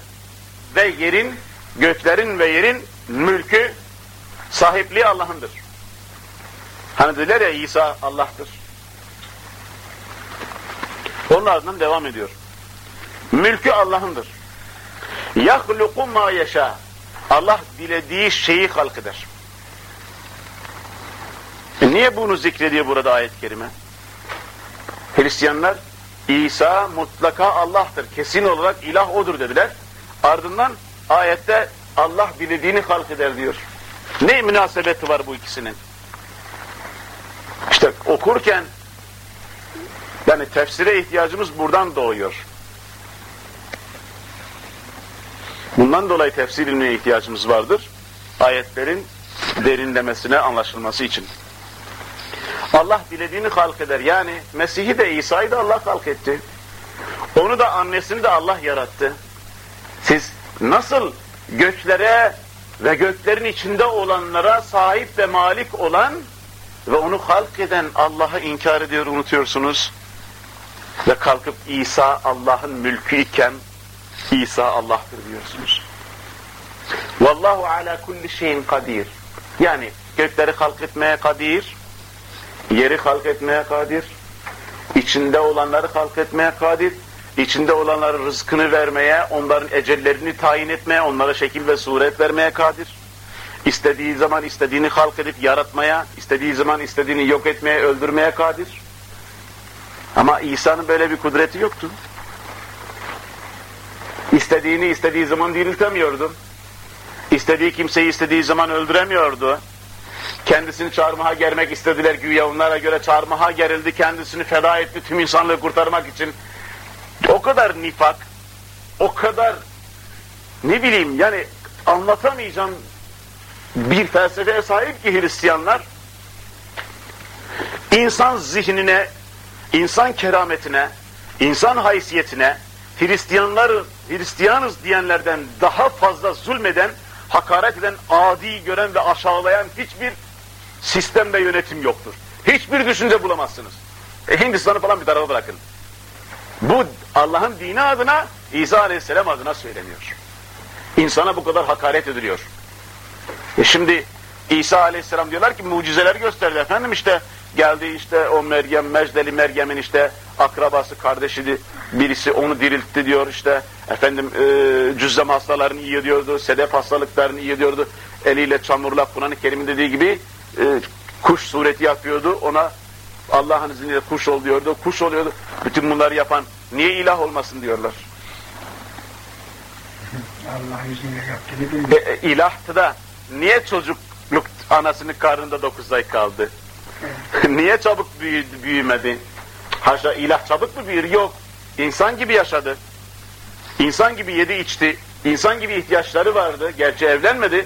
ve yerin, göklerin ve yerin mülkü, Sahipliği Allah'ındır. Hani dediler ya İsa Allah'tır. Onun ardından devam ediyor. Mülkü Allah'ındır. Yahluku ma yaşa. Allah dilediği şeyi halk. E niye bunu zikrediyor burada ayet-i kerime? Hristiyanlar İsa mutlaka Allah'tır. Kesin olarak ilah odur dediler. Ardından ayette Allah dilediğini halk eder diyor. Ne münasebeti var bu ikisinin? İşte okurken yani tefsire ihtiyacımız buradan doğuyor. Bundan dolayı tefsir ilmine ihtiyacımız vardır. Ayetlerin derinlemesine anlaşılması için. Allah dilediğini halk eder. Yani Mesih'i de İsa'yı da Allah halk etti. Onu da annesini de Allah yarattı. Siz nasıl göklere ve göklerin içinde olanlara sahip ve malik olan ve onu halk eden Allah'ı inkar ediyor unutuyorsunuz. Ve kalkıp İsa Allah'ın mülkü iken İsa Allah'tır diyorsunuz. Vallahu ala kulli şeyin kadir. Yani gökleri halk etmeye kadir, yeri halk etmeye kadir, içinde olanları halk etmeye kadir, içinde olanların rızkını vermeye, onların ecellerini tayin etmeye, onlara şekil ve suret vermeye kadir. İstediği zaman istediğini halk edip yaratmaya, istediği zaman istediğini yok etmeye, öldürmeye kadir. Ama İsa'nın böyle bir kudreti yoktu. İstediğini istediği zaman diriltemiyordu. İstediği kimseyi istediği zaman öldüremiyordu. Kendisini çarmıha germek istediler güya onlara göre çarmıha gerildi, kendisini feda etti tüm insanlığı kurtarmak için. O kadar nifak, o kadar ne bileyim yani anlatamayacağım bir felsefeye sahip ki Hristiyanlar insan zihnine, insan kerametine, insan haysiyetine Hristiyanlar, Hristiyanız diyenlerden daha fazla zulmeden, hakaret eden, adi gören ve aşağılayan hiçbir sistem ve yönetim yoktur. Hiçbir düşünce bulamazsınız. E Hindistan'ı falan bir tarafa bırakın. Bu Allah'ın dini adına, İsa Aleyhisselam adına söyleniyor. İnsana bu kadar hakaret ediliyor. E şimdi İsa Aleyhisselam diyorlar ki mucizeler gösterdi efendim işte geldi işte o Meryem, Mecdeli Meryem'in işte akrabası, kardeşiydi birisi onu diriltti diyor işte efendim e, cüzzem hastalarını iyi diyordu, sedef hastalıklarını iyi diyordu. Eliyle çamurla Kur'an-ı Kerim'in dediği gibi e, kuş sureti yapıyordu. Ona Allah'ın izniyle kuş ol diyordu. Kuş oluyordu. Bütün bunları yapan niye ilah olmasın diyorlar. [LAUGHS] Allah izniyle yaptığını E, e, ilahtı da niye çocukluk anasının karnında dokuz ay kaldı? [LAUGHS] niye çabuk büyüdü, büyümedi? Haşa ilah çabuk mu büyür? Yok. İnsan gibi yaşadı. İnsan gibi yedi içti. İnsan gibi ihtiyaçları vardı. Gerçi evlenmedi.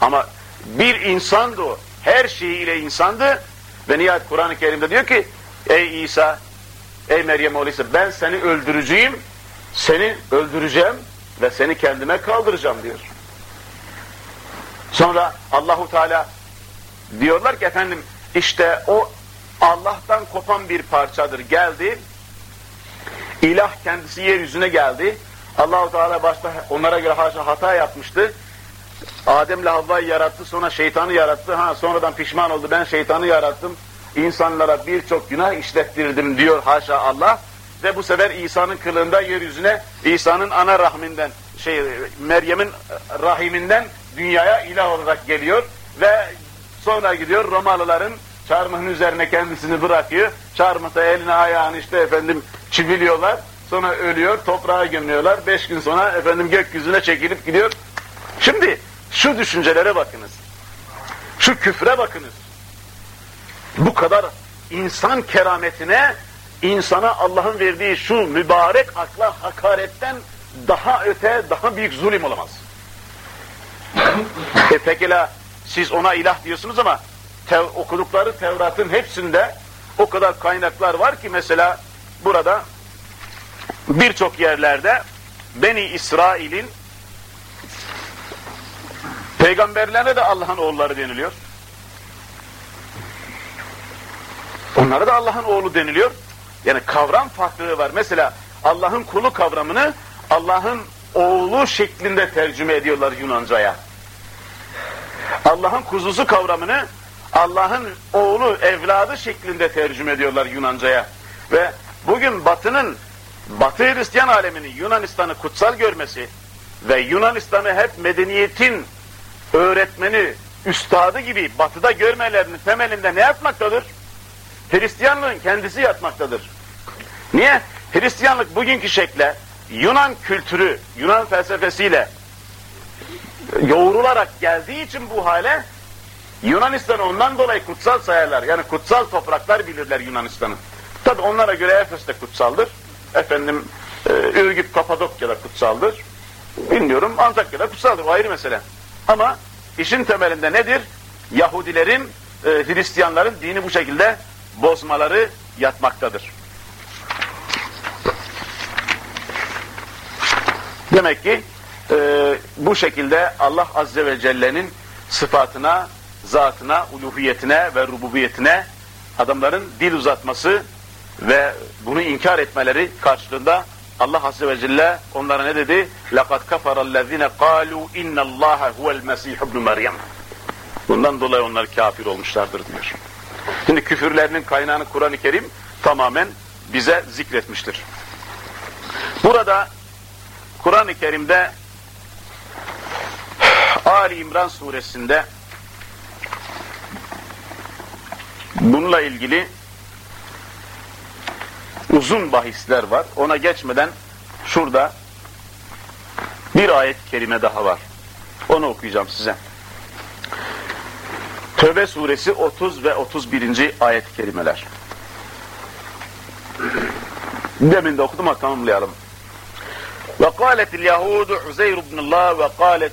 Ama bir insandı o. Her şeyiyle insandı. Ve nihayet Kur'an-ı Kerim'de diyor ki Ey İsa, ey Meryem oğlu İsa ben seni öldüreceğim, seni öldüreceğim ve seni kendime kaldıracağım diyor. Sonra Allahu Teala diyorlar ki efendim işte o Allah'tan kopan bir parçadır geldi. İlah kendisi yeryüzüne geldi. Allahu Teala başta onlara göre haşa hata yapmıştı. Adem'le Havva'yı yarattı, sonra şeytanı yarattı. Ha sonradan pişman oldu. Ben şeytanı yarattım. İnsanlara birçok günah işlettirdim diyor haşa Allah. Ve bu sefer İsa'nın kılığında yeryüzüne İsa'nın ana rahminden şey Meryem'in rahiminden dünyaya ilah olarak geliyor ve sonra gidiyor Romalıların çarmıhın üzerine kendisini bırakıyor. Çarmıhta elini ayağını işte efendim çiviliyorlar. Sonra ölüyor, toprağa gömüyorlar. Beş gün sonra efendim gökyüzüne çekilip gidiyor. Şimdi şu düşüncelere bakınız. Şu küfre bakınız. Bu kadar insan kerametine, insana Allah'ın verdiği şu mübarek akla hakaretten daha öte, daha büyük zulüm olamaz. e pekala siz ona ilah diyorsunuz ama tev okudukları Tevrat'ın hepsinde o kadar kaynaklar var ki mesela burada birçok yerlerde Beni İsrail'in peygamberlerine de Allah'ın oğulları deniliyor. Onlara da Allah'ın oğlu deniliyor. Yani kavram farklılığı var. Mesela Allah'ın kulu kavramını Allah'ın oğlu şeklinde tercüme ediyorlar Yunanca'ya. Allah'ın kuzusu kavramını Allah'ın oğlu, evladı şeklinde tercüme ediyorlar Yunanca'ya. Ve bugün Batı'nın, Batı Hristiyan aleminin Yunanistan'ı kutsal görmesi ve Yunanistan'ı hep medeniyetin öğretmeni, üstadı gibi batıda görmelerinin temelinde ne yatmaktadır? Hristiyanlığın kendisi yatmaktadır. Niye? Hristiyanlık bugünkü şekle Yunan kültürü, Yunan felsefesiyle yoğrularak geldiği için bu hale Yunanistan ondan dolayı kutsal sayarlar. Yani kutsal topraklar bilirler Yunanistan'ı. Tabi onlara göre Efes de kutsaldır. Efendim e, Ürgüp Kapadokya'da kutsaldır. Bilmiyorum Antakya'da kutsaldır o ayrı mesele. Ama işin temelinde nedir? Yahudilerin, e, Hristiyanların dini bu şekilde bozmaları yatmaktadır. Demek ki e, bu şekilde Allah Azze ve Celle'nin sıfatına, zatına, uluhiyetine ve rububiyetine adamların dil uzatması ve bunu inkar etmeleri karşılığında Allah Azze ve Celle onlara ne dedi? لَقَدْ كَفَرَ الَّذِينَ قَالُوا اِنَّ اللّٰهَ هُوَ الْمَسِيحُ بْنُ مَرْيَمَ Bundan dolayı onlar kafir olmuşlardır diyor. Şimdi küfürlerinin kaynağını Kur'an-ı Kerim tamamen bize zikretmiştir. Burada Kur'an-ı Kerim'de Ali İmran suresinde bununla ilgili uzun bahisler var. Ona geçmeden şurada bir ayet-i kerime daha var. Onu okuyacağım size. Tövbe suresi 30 ve 31. ayet-i kerimeler. Demin de okudum ama tamamlayalım. وقالت اليهود عزير بن الله وقالت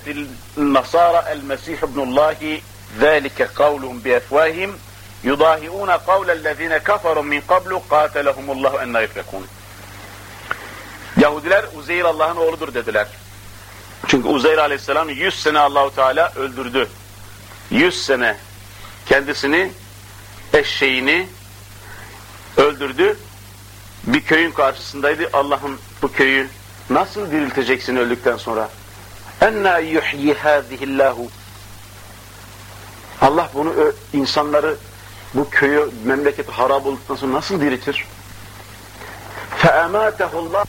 النصارى المسيح ابن الله ذلك قولهم بأفواههم يضاهئون قول الذين كفروا من قبل قاتلهم الله أن يفلكون Yahudiler Uzeyr Allah'ın oğludur dediler. Çünkü Uzeyr Aleyhisselam 100 sene Allahu Teala öldürdü. 100 sene kendisini, eşeğini öldürdü. Bir köyün karşısındaydı. Allah'ım bu köyü nasıl dirilteceksin öldükten sonra? Enna yuhyi hâzihillahu Allah bunu insanları bu köyü memleketi harap olduktan sonra nasıl diriltir? فَاَمَاتَهُ اللّٰهُ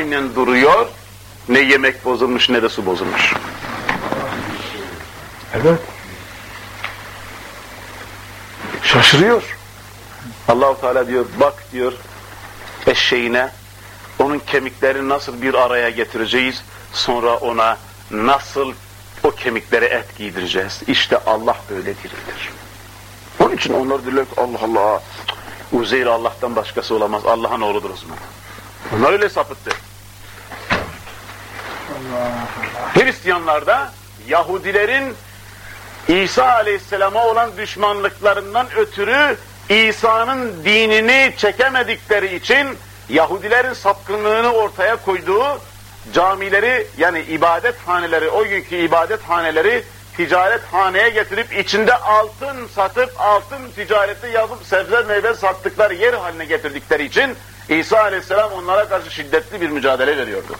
aynen duruyor. Ne yemek bozulmuş ne de su bozulmuş. Evet. Şaşırıyor. Allahu Teala diyor bak diyor eşeğine onun kemiklerini nasıl bir araya getireceğiz sonra ona nasıl o kemiklere et giydireceğiz. İşte Allah öyle diridir. Onun için onlar diyorlar ki Allah Allah Uzeyr Allah'tan başkası olamaz. Allah'ın oğludur o zaman. Onlar öyle sapıttı. Hristiyanlarda Yahudilerin İsa Aleyhisselam'a olan düşmanlıklarından ötürü İsa'nın dinini çekemedikleri için Yahudilerin sapkınlığını ortaya koyduğu camileri yani ibadet haneleri, o günkü ibadet haneleri ticaret haneye getirip içinde altın satıp altın ticareti yapıp sebze meyve sattıkları yer haline getirdikleri için İsa Aleyhisselam onlara karşı şiddetli bir mücadele veriyordu.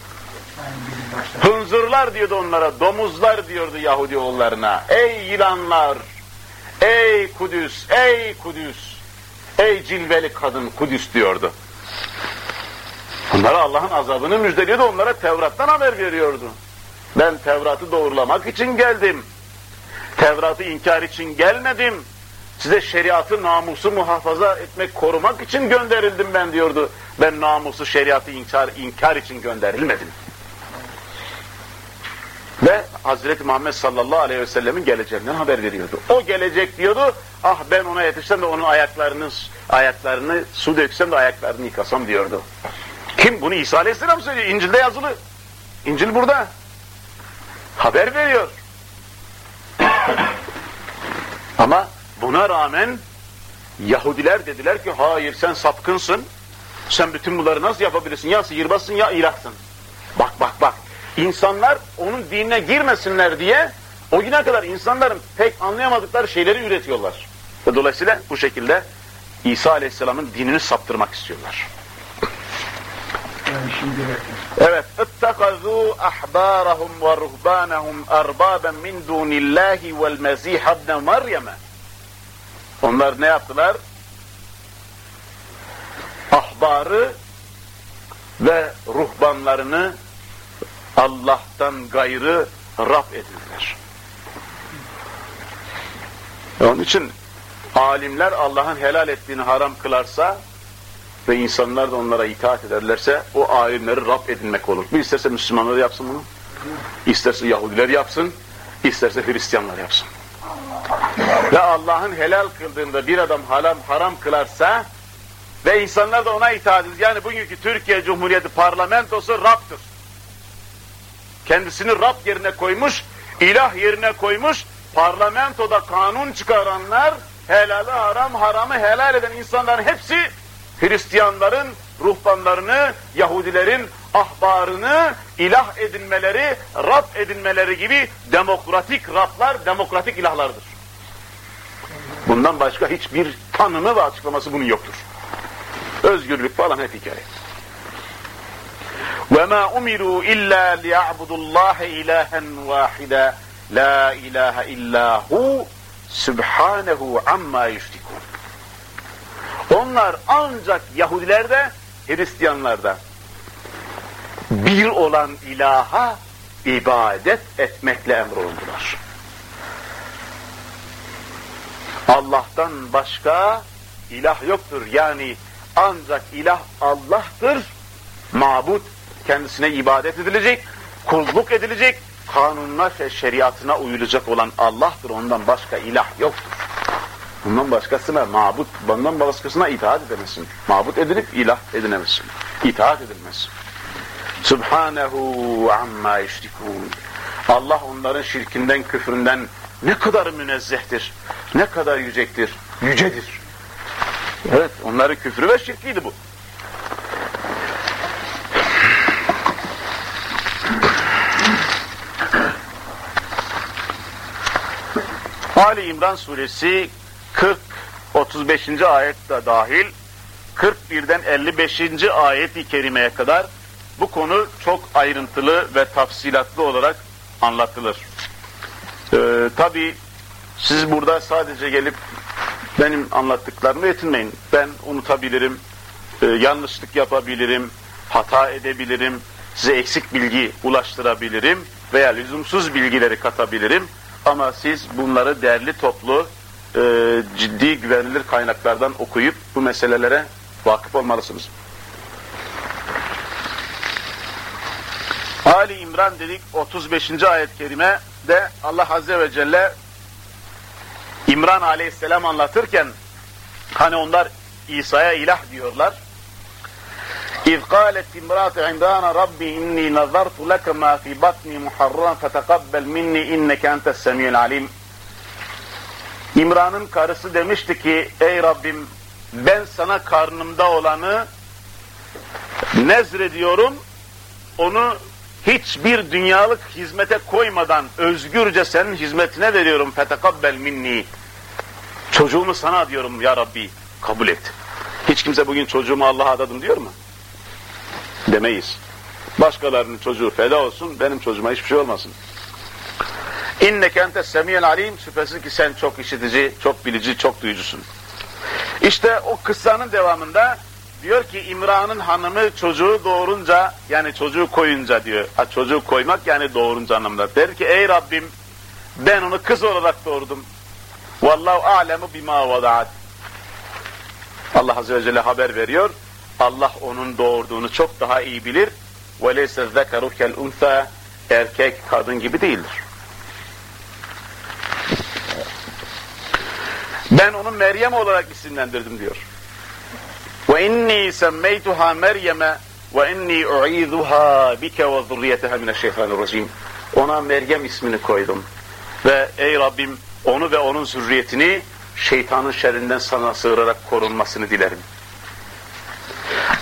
Hınzırlar diyordu onlara, domuzlar diyordu Yahudi oğullarına. Ey yılanlar, ey Kudüs, ey Kudüs, ey cilveli kadın Kudüs diyordu. Onlara Allah'ın azabını müjdeliyordu, onlara Tevrat'tan haber veriyordu. Ben Tevrat'ı doğrulamak için geldim. Tevrat'ı inkar için gelmedim. Size şeriatı, namusu muhafaza etmek, korumak için gönderildim ben diyordu. Ben namusu, şeriatı inkar, inkar için gönderilmedim. Ve Hazreti Muhammed sallallahu aleyhi ve sellemin geleceğinden haber veriyordu. O gelecek diyordu, ah ben ona yetişsem de onun ayaklarını, ayaklarını su döksem de ayaklarını yıkasam diyordu. Kim? Bunu İsa aleyhisselam söylüyor. İncil'de yazılı. İncil burada. Haber veriyor. [COUGHS] Ama buna rağmen Yahudiler dediler ki hayır sen sapkınsın. Sen bütün bunları nasıl yapabilirsin? Ya sihirbazsın ya ilahtsın. Bak bak bak. İnsanlar onun dinine girmesinler diye o güne kadar insanların pek anlayamadıkları şeyleri üretiyorlar. Ve dolayısıyla bu şekilde İsa Aleyhisselam'ın dinini saptırmak istiyorlar. Yani şimdi bekle. Evet. اَتَّخَذُوا أَحْبَارَهُمْ وَرُهْبَانَهُمْ أَرْبَابًا مِنْ دُونِ اللّٰهِ وَالْمَز۪يحَ ابْنَ مَرْيَمَ Onlar ne yaptılar? Ahbarı ve ruhbanlarını Allah'tan gayrı Rab edindiler. Onun için alimler Allah'ın helal ettiğini haram kılarsa ve insanlar da onlara itaat ederlerse o alimleri Rab edinmek olur. Bu isterse Müslümanlar yapsın bunu, isterse Yahudiler yapsın, isterse Hristiyanlar yapsın. Ve Allah'ın helal kıldığında bir adam haram, haram kılarsa ve insanlar da ona itaat ediyor. Yani bugünkü Türkiye Cumhuriyeti parlamentosu Rab'dır. Kendisini Rab yerine koymuş, ilah yerine koymuş, parlamentoda kanun çıkaranlar, helalı haram, haramı helal eden insanların hepsi Hristiyanların ruhbanlarını, Yahudilerin ahbarını ilah edinmeleri, Rab edinmeleri gibi demokratik Rablar, demokratik ilahlardır. Bundan başka hiçbir tanımı ve açıklaması bunun yoktur. Özgürlük falan hep hikaye. وَمَا أُمِرُوا إِلَّا لِيَعْبُدُوا اللّٰهَ إِلَٰهًا وَاحِدًا لَا إِلَٰهَ إِلَّا هُ سُبْحَانَهُ عَمَّا يُشْرِكُونَ Onlar ancak Yahudilerde, Hristiyanlarda bir olan ilaha ibadet etmekle emrolundular. Allah'tan başka ilah yoktur. Yani ancak ilah Allah'tır. Mabut kendisine ibadet edilecek, kulluk edilecek, kanununa ve şeriatına uyulacak olan Allah'tır. Ondan başka ilah yoktur. Bundan başkasına mabut, bundan başkasına itaat edemezsin. Mabut edilip ilah edinemezsin. İtaat edilmez. Subhanehu amma işrikûn. Allah onların şirkinden, küfründen ne kadar münezzehtir, ne kadar yücektir, yücedir. Evet, onların küfrü ve şirkiydi bu. Ali İmran suresi 40 35. ayet de dahil 41'den 55. ayet-i kerimeye kadar bu konu çok ayrıntılı ve tafsilatlı olarak anlatılır. Ee, Tabi siz burada sadece gelip benim anlattıklarımı yetinmeyin. Ben unutabilirim, e, yanlışlık yapabilirim, hata edebilirim, size eksik bilgi ulaştırabilirim veya lüzumsuz bilgileri katabilirim. Ama siz bunları derli toplu e, ciddi güvenilir kaynaklardan okuyup bu meselelere vakıf olmalısınız. Ali İmran dedik 35. ayet-i kerime de Allah Azze ve Celle İmran Aleyhisselam anlatırken hani onlar İsa'ya ilah diyorlar. İz قالت امرأة عمران ربي إني نظرت لك ما في بطني محررا فتقبل مني إنك أنت السميع العليم İmran'ın karısı demişti ki ey Rabbim ben sana karnımda olanı nezrediyorum onu hiçbir dünyalık hizmete koymadan özgürce senin hizmetine veriyorum fetekabbel minni çocuğumu sana diyorum ya Rabbi kabul et. Hiç kimse bugün çocuğumu Allah'a adadım diyor mu? Demeyiz. Başkalarının çocuğu feda olsun benim çocuğuma hiçbir şey olmasın. İnneke entes semiyel alim şüphesiz ki sen çok işitici, çok bilici, çok duyucusun. İşte o kıssanın devamında diyor ki İmran'ın hanımı çocuğu doğurunca yani çocuğu koyunca diyor. Ha, çocuğu koymak yani doğurunca anlamında. Der ki ey Rabbim ben onu kız olarak doğurdum. Vallahu alemu bima vadaat. Allah Azze ve Celle haber veriyor. Allah onun doğurduğunu çok daha iyi bilir. وَلَيْسَ الذَّكَرُ كَالْاُنْثَى Erkek kadın gibi değildir. Ben onu Meryem olarak isimlendirdim diyor. وَاِنِّي سَمَّيْتُهَا مَرْيَمَ وَاِنِّي اُعِيذُهَا بِكَ وَذُرِّيَّتَهَا مِنَ الشَّيْطَانِ الرَّجِيمِ Ona Meryem ismini koydum. Ve ey Rabbim onu ve onun zürriyetini şeytanın şerrinden sana sığırarak korunmasını dilerim.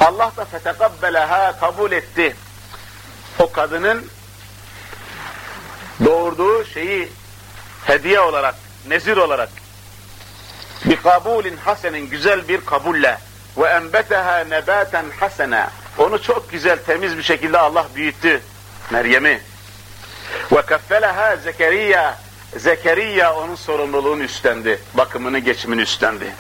Allah da fetekabbeleha kabul etti. O kadının doğurduğu şeyi hediye olarak, nezir olarak bir kabulin hasenin güzel bir kabulle ve enbeteha nebaten hasena onu çok güzel temiz bir şekilde Allah büyüttü Meryem'i ve keffeleha Zekeriya Zekeriya onun sorumluluğunu üstlendi bakımını geçimini üstlendi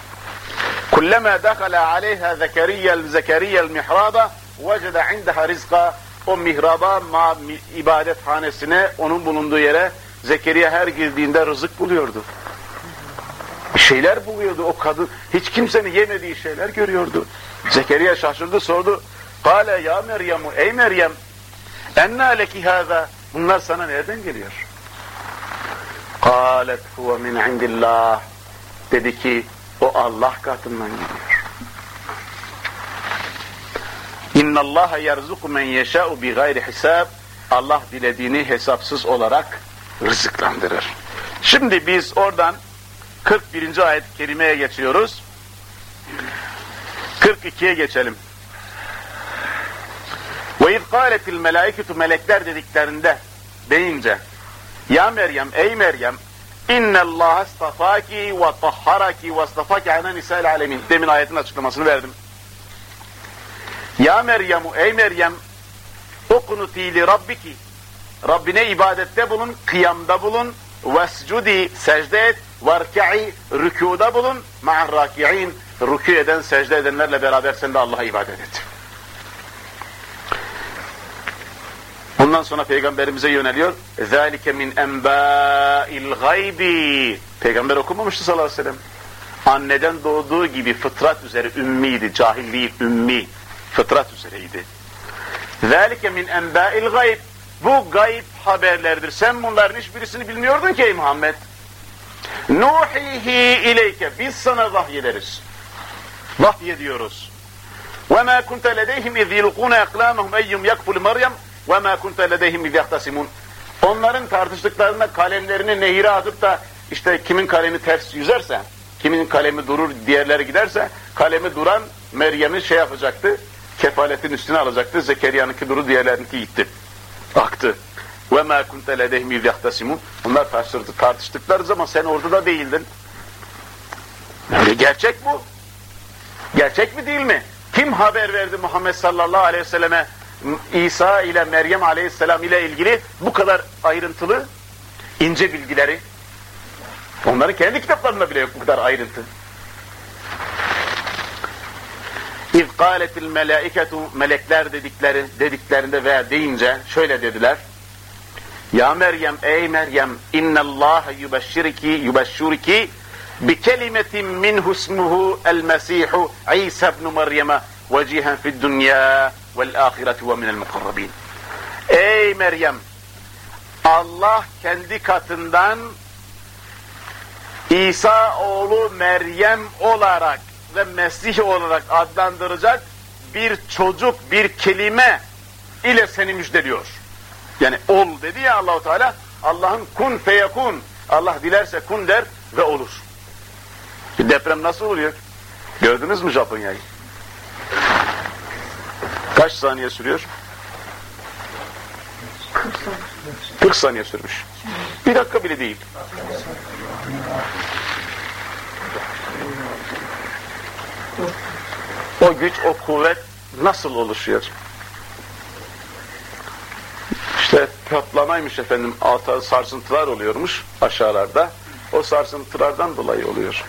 kullama dakhala aleyha Zekeriya Zekeriya mihraba vecede indaha rizqa o mihraba ma ibadethanesine onun bulunduğu yere Zekeriya her girdiğinde rızık buluyordu bir şeyler buluyordu o kadın. Hiç kimsenin yemediği şeyler görüyordu. Zekeriya şaşırdı sordu. Kale ya Meryem'u ey Meryem enna leki hâzâ bunlar sana nereden geliyor? Kâlet huve min indillah dedi ki o Allah katından geliyor. İnna Allah yerzuku men yeşâ'u bi gayri hisab Allah dilediğini hesapsız olarak rızıklandırır. Şimdi biz oradan 41. ayet-i kerimeye geçiyoruz. 42'ye geçelim. Ve iz kâletil melâiketu melekler dediklerinde deyince Ya Meryem ey Meryem istafâki ve tahharaki ve istafâki ala nisâil alemin. Demin ayetin açıklamasını verdim. Ya Meryem'u ey Meryem okunuti li rabbiki Rabbine ibadette bulun, kıyamda bulun, vescudi secde et, varka'i rükuda bulun, ma'ar raki'in rükû eden, secde edenlerle beraber sen de Allah'a ibadet et. Bundan sonra peygamberimize yöneliyor. ذَٰلِكَ مِنْ اَنْبَاءِ الْغَيْبِ Peygamber okumamıştı sallallahu aleyhi ve sellem. Anneden doğduğu gibi fıtrat üzere ümmiydi, cahil değil, ümmi. Fıtrat üzereydi. ذَٰلِكَ مِنْ اَنْبَاءِ الْغَيْبِ Bu gayb haberlerdir. Sen bunların hiçbirisini bilmiyordun ki ey Muhammed. Nuhihi ileyke. Biz sana vahyederiz. Vahyediyoruz. وَمَا كُنْتَ لَدَيْهِمْ اِذْ يُلْقُونَ اَقْلَامَهُمْ اَيُّمْ يَكْفُلِ مَرْيَمْ وَمَا كُنْتَ لَدَيْهِمْ اِذْ يَخْتَسِمُونَ Onların tartıştıklarında kalemlerini nehire atıp da işte kimin kalemi ters yüzerse, kimin kalemi durur diğerleri giderse, kalemi duran Meryem'i şey yapacaktı, kefaletin üstüne alacaktı. Zekeriya'nınki duru diğerlerinki gitti. Aktı. Ve ma kunte ledehim iz yahtasimun. Bunlar tartıştı, tartıştıkları zaman sen orada da değildin. Yani gerçek bu. Gerçek mi değil mi? Kim haber verdi Muhammed sallallahu aleyhi ve selleme İsa ile Meryem aleyhisselam ile ilgili bu kadar ayrıntılı ince bilgileri onların kendi kitaplarında bile yok bu kadar ayrıntı. İz kâletil melâiketu melekler dedikleri dediklerinde veya deyince şöyle dediler. Ya Meryem ey Meryem innallâhe yubeşşiriki yubeşşuriki bi kelimetin min husmuhu el mesihu İsa ibn Meryem'e vecihen fid والآخرة ومن المقربين Ey Meryem Allah kendi katından İsa oğlu Meryem olarak ve Mesih olarak adlandıracak bir çocuk, bir kelime ile seni müjdeliyor. Yani ol dedi ya Allahu Teala, Allah'ın kun feyekun. Allah dilerse kun der ve olur. Bir deprem nasıl oluyor? Gördünüz mü Japonya'yı? Kaç saniye sürüyor? 40 saniye sürmüş. Bir dakika bile değil. O güç, o kuvvet nasıl oluşuyor? İşte patlamaymış efendim, alta sarsıntılar oluyormuş aşağılarda. O sarsıntılardan dolayı oluyor.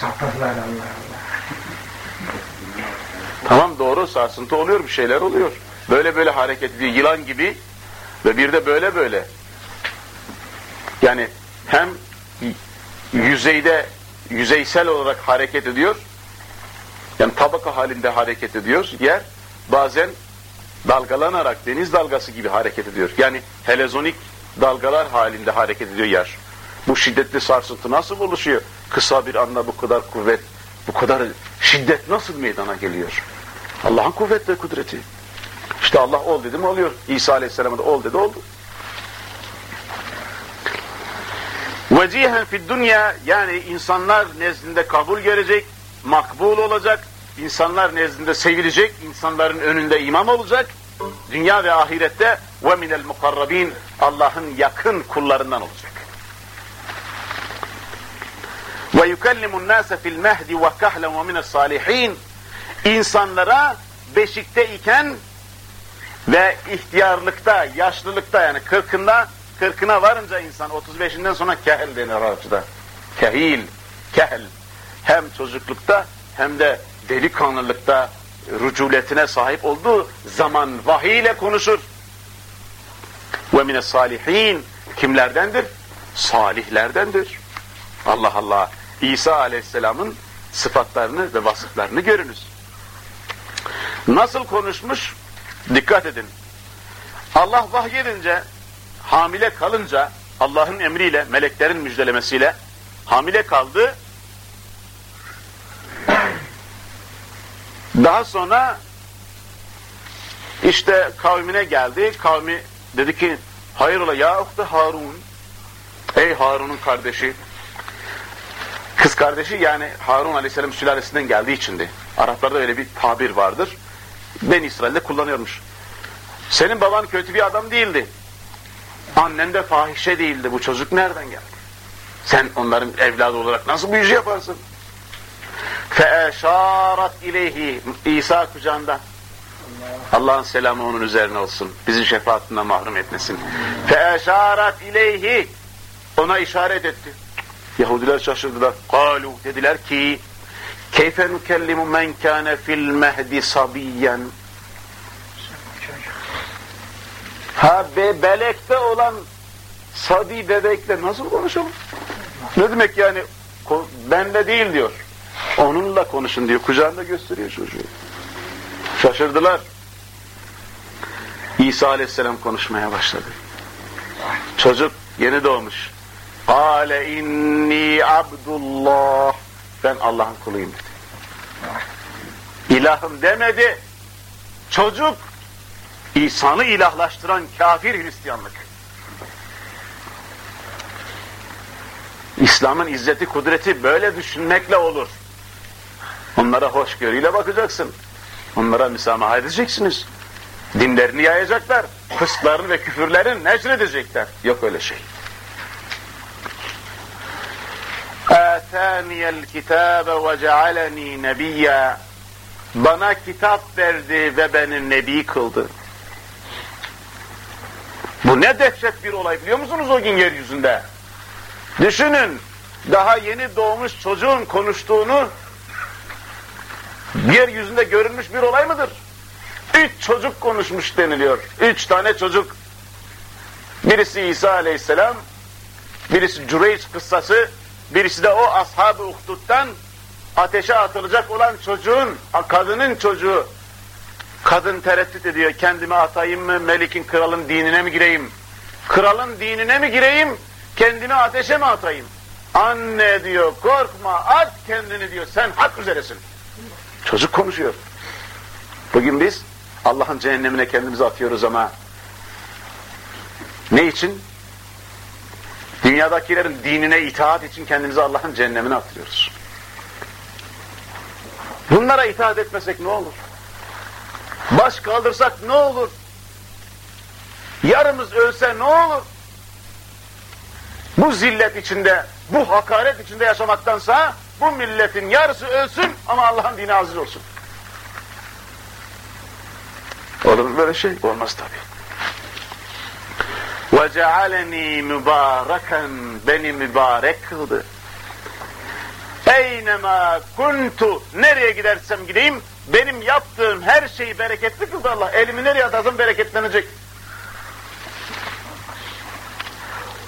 Sapıklar Allah Allah. Tamam doğru sarsıntı oluyor, bir şeyler oluyor. Böyle böyle hareket ediyor, yılan gibi ve bir de böyle böyle. Yani hem yüzeyde, yüzeysel olarak hareket ediyor, yani tabaka halinde hareket ediyor yer, bazen dalgalanarak deniz dalgası gibi hareket ediyor. Yani helezonik dalgalar halinde hareket ediyor yer. Bu şiddetli sarsıntı nasıl oluşuyor? Kısa bir anda bu kadar kuvvet, bu kadar şiddet nasıl meydana geliyor? Allah'ın kuvvet ve kudreti. İşte Allah ol dedi mi oluyor. İsa Aleyhisselam'a da ol dedi oldu. Vecihen fid dünya yani insanlar nezdinde kabul görecek, makbul olacak, insanlar nezdinde sevilecek, insanların önünde imam olacak. Dünya ve ahirette ve minel mukarrabin Allah'ın yakın kullarından olacak. Ve yukellimun nase fil mehdi ve kahlen ve mine's salihin insanlara beşikte iken ve ihtiyarlıkta, yaşlılıkta yani kırkında, kırkına varınca insan 35'inden sonra kehel denir Arapçada. Kehil, kehel. Hem çocuklukta hem de delikanlılıkta rüculetine sahip olduğu zaman vahiy ile konuşur. Ve mine salihin kimlerdendir? Salihlerdendir. Allah Allah. İsa aleyhisselamın sıfatlarını ve vasıflarını görünüz. Nasıl konuşmuş? Dikkat edin. Allah vahyedince, hamile kalınca, Allah'ın emriyle, meleklerin müjdelemesiyle hamile kaldı. Daha sonra işte kavmine geldi. Kavmi dedi ki, hayrola ya uktu Harun, ey Harun'un kardeşi, Kız kardeşi yani Harun aleyhisselam sülalesinden geldiği içindi. Araplarda öyle bir tabir vardır. Ben İsrail'de kullanıyormuş. Senin baban kötü bir adam değildi. Annen de fahişe değildi. Bu çocuk nereden geldi? Sen onların evladı olarak nasıl bu büyücü yaparsın? Feşarat ileyhi İsa kucağında. Allah'ın selamı onun üzerine olsun. Bizi şefaatinden mahrum etmesin. Feşarat ileyhi ona işaret etti. Yahudiler şaşırdılar. Kalu dediler ki keyfe nukellimu men kâne fil mehdi sabiyen ha be belekte olan sabi bebekle nasıl konuşalım? Ne demek yani benle değil diyor. Onunla konuşun diyor. Kucağında gösteriyor çocuğu. Şaşırdılar. İsa aleyhisselam konuşmaya başladı. Çocuk yeni doğmuş. Kale inni abdullah. Ben Allah'ın kuluyum dedi. İlahım demedi. Çocuk İsa'nı ilahlaştıran kafir Hristiyanlık. İslam'ın izzeti, kudreti böyle düşünmekle olur. Onlara hoşgörüyle bakacaksın. Onlara müsamaha edeceksiniz. Dinlerini yayacaklar. Fıskların ve küfürlerin neşredecekler. Yok öyle şey. آتاني الكتاب وجعلني نبيا bana kitap verdi ve beni nebi kıldı. Bu ne dehşet bir olay biliyor musunuz o gün yeryüzünde? Düşünün, daha yeni doğmuş çocuğun konuştuğunu yeryüzünde görülmüş bir olay mıdır? Üç çocuk konuşmuş deniliyor. Üç tane çocuk. Birisi İsa aleyhisselam, birisi Cüreyç kıssası, birisi de o ashab-ı uhduttan ateşe atılacak olan çocuğun, kadının çocuğu. Kadın tereddüt ediyor, kendimi atayım mı, Melik'in kralın dinine mi gireyim? Kralın dinine mi gireyim, kendimi ateşe mi atayım? Anne diyor, korkma, at kendini diyor, sen hak üzeresin. Çocuk konuşuyor. Bugün biz Allah'ın cehennemine kendimizi atıyoruz ama ne için? Dünyadakilerin dinine itaat için kendimizi Allah'ın cehennemine atıyoruz. Bunlara itaat etmesek ne olur? Baş kaldırsak ne olur? Yarımız ölse ne olur? Bu zillet içinde, bu hakaret içinde yaşamaktansa bu milletin yarısı ölsün ama Allah'ın dini aziz olsun. Olur böyle şey? Olmaz ve cealeni mübareken beni mübarek kıldı. Eynema kuntu nereye gidersem gideyim benim yaptığım her şeyi bereketli kıldı Allah. Elimi nereye atasın bereketlenecek.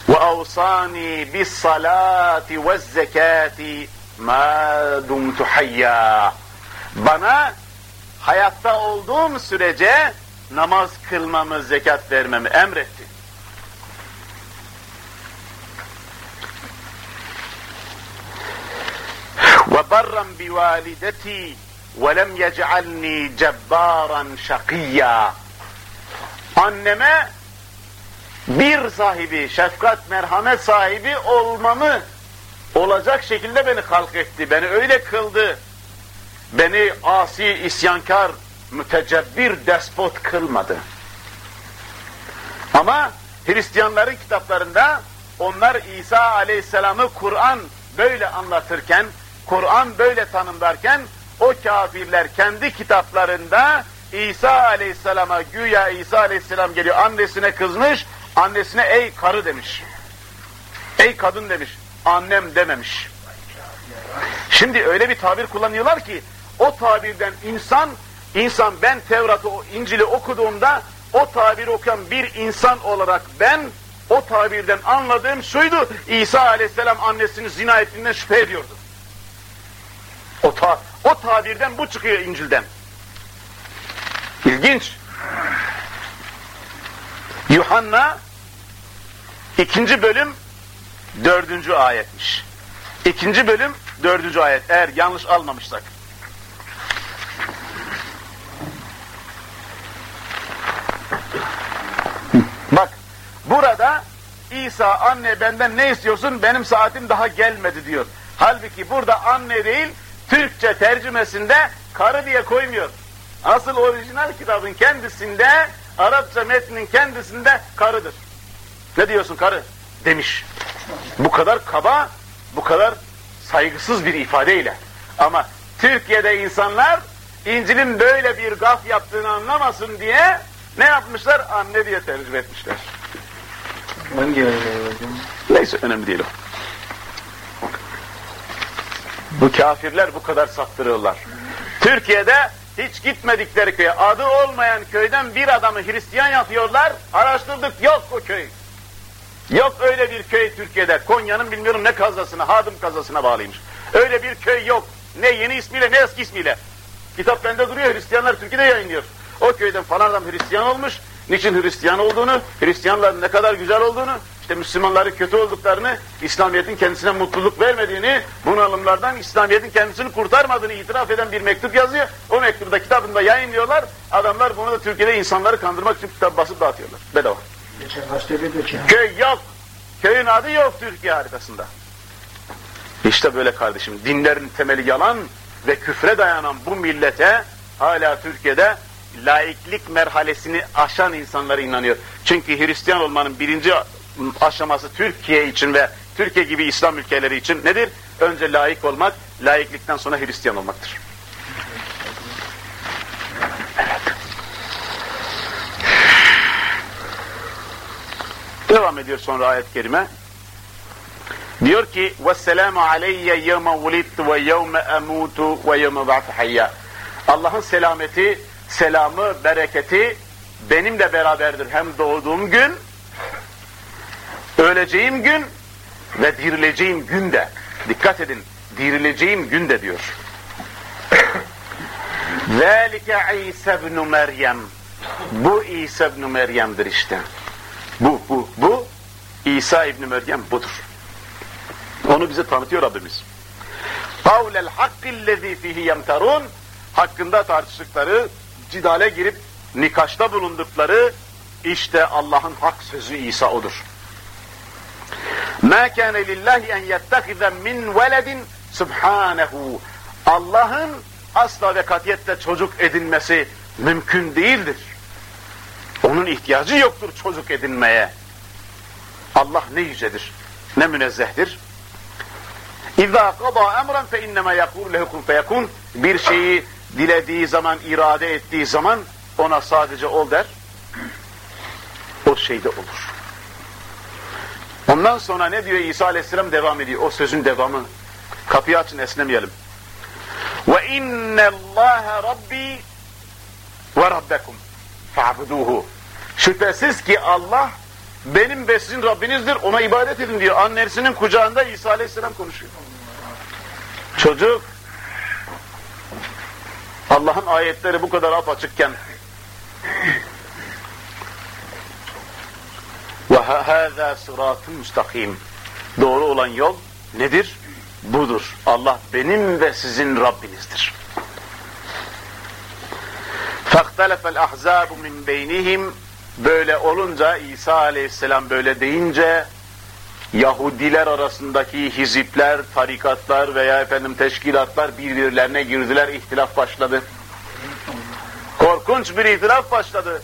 Ve avsani bis salati ve zekati ma dumtu hayya. Bana hayatta olduğum sürece namaz kılmamı, zekat vermemi emretti. ve barran bi valideti ve lem yec'alni cebbaran şakiyya. Anneme bir sahibi, şefkat, merhamet sahibi olmamı olacak şekilde beni halk etti, beni öyle kıldı. Beni asi, isyankar, mütecebbir, despot kılmadı. Ama Hristiyanların kitaplarında onlar İsa aleyhisselamı Kur'an böyle anlatırken Kur'an böyle tanımlarken o kafirler kendi kitaplarında İsa aleyhisselama güya İsa aleyhisselam geliyor annesine kızmış, annesine ey karı demiş. Ey kadın demiş, annem dememiş. Şimdi öyle bir tabir kullanıyorlar ki o tabirden insan, insan ben Tevrat'ı, İncil'i okuduğumda o tabiri okuyan bir insan olarak ben o tabirden anladığım şuydu, İsa aleyhisselam annesini zina ettiğinden şüphe ediyordu. Ta, o tabirden bu çıkıyor İncil'den. İlginç. Yuhanna ikinci bölüm dördüncü ayetmiş. İkinci bölüm dördüncü ayet eğer yanlış almamışsak. Bak burada İsa anne benden ne istiyorsun benim saatim daha gelmedi diyor. Halbuki burada anne değil Türkçe tercümesinde karı diye koymuyor. Asıl orijinal kitabın kendisinde Arapça metnin kendisinde karıdır. Ne diyorsun karı? Demiş. Bu kadar kaba, bu kadar saygısız bir ifadeyle. Ama Türkiye'de insanlar İncil'in böyle bir gaf yaptığını anlamasın diye ne yapmışlar? Anne diye tercüme etmişler. Hangi hocam? Neyse önemli değil o. Bu kafirler bu kadar saptırıyorlar. Türkiye'de hiç gitmedikleri köye, adı olmayan köyden bir adamı Hristiyan yapıyorlar. Araştırdık, yok o köy. Yok öyle bir köy Türkiye'de. Konya'nın bilmiyorum ne kazasına, Hadım kazasına bağlıymış. Öyle bir köy yok. Ne yeni ismiyle ne eski ismiyle. Kitap bende duruyor, Hristiyanlar Türkiye'de yayınlıyor. O köyden falan adam Hristiyan olmuş. Niçin Hristiyan olduğunu, Hristiyanların ne kadar güzel olduğunu, işte Müslümanların kötü olduklarını, İslamiyet'in kendisine mutluluk vermediğini, bunalımlardan İslamiyet'in kendisini kurtarmadığını itiraf eden bir mektup yazıyor. O mektupta kitabında yayınlıyorlar. Adamlar bunu da Türkiye'de insanları kandırmak için kitap basıp dağıtıyorlar. Bedava. Köy yok. Köyün adı yok Türkiye haritasında. İşte böyle kardeşim. Dinlerin temeli yalan ve küfre dayanan bu millete hala Türkiye'de laiklik merhalesini aşan insanlara inanıyor. Çünkü Hristiyan olmanın birinci aşaması Türkiye için ve Türkiye gibi İslam ülkeleri için nedir? Önce layık olmak, layıklıktan sonra Hristiyan olmaktır. Evet. Devam ediyor sonra ayet-i kerime. Diyor ki: "Vesselamu aleyye yevme vulidtu ve yevme emutu ve yevme ba'tu hayya." Allah'ın selameti, selamı, bereketi benimle beraberdir. Hem doğduğum gün Öleceğim gün ve dirileceğim günde. Dikkat edin. Dirileceğim günde diyor. [COUGHS] Velike İsa ibn Meryem. Bu İsa ibn Meryem'dir işte. Bu, bu, bu İsa ibn Meryem budur. Onu bize tanıtıyor Rabbimiz. Kavlel hakkillezî fîhî yemterûn hakkında tartıştıkları, cidale girip nikaşta bulundukları işte Allah'ın hak sözü İsa odur. مَا كَانَ لِلّٰهِ اَنْ يَتَّخِذَ مِنْ وَلَدٍ Subhanehu. Allah'ın asla ve katiyette çocuk edinmesi mümkün değildir. Onun ihtiyacı yoktur çocuk edinmeye. Allah ne yücedir, ne münezzehtir. İzâ qada emran fe innema yekûl lehu kun feyekûn. Bir şeyi dilediği zaman, irade ettiği zaman ona sadece ol der. O şeyde olur. Ondan sonra ne diyor İsa Aleyhisselam devam ediyor. O sözün devamı. Kapıyı açın esnemeyelim. Ve innallâhe rabbi ve rabbekum fa'buduhu. Şüphesiz ki Allah benim ve sizin Rabbinizdir. Ona ibadet edin diyor. Annesinin kucağında İsa Aleyhisselam konuşuyor. Çocuk Allah'ın ayetleri bu kadar apaçıkken ve hâzâ sıratun müstakim doğru olan yol nedir? Budur. Allah benim ve sizin Rabbinizdir. فَاخْتَلَفَ الْاَحْزَابُ مِنْ بَيْنِهِمْ Böyle olunca İsa aleyhisselam böyle deyince Yahudiler arasındaki hizipler, tarikatlar veya efendim teşkilatlar birbirlerine girdiler, ihtilaf başladı. Korkunç bir ihtilaf başladı.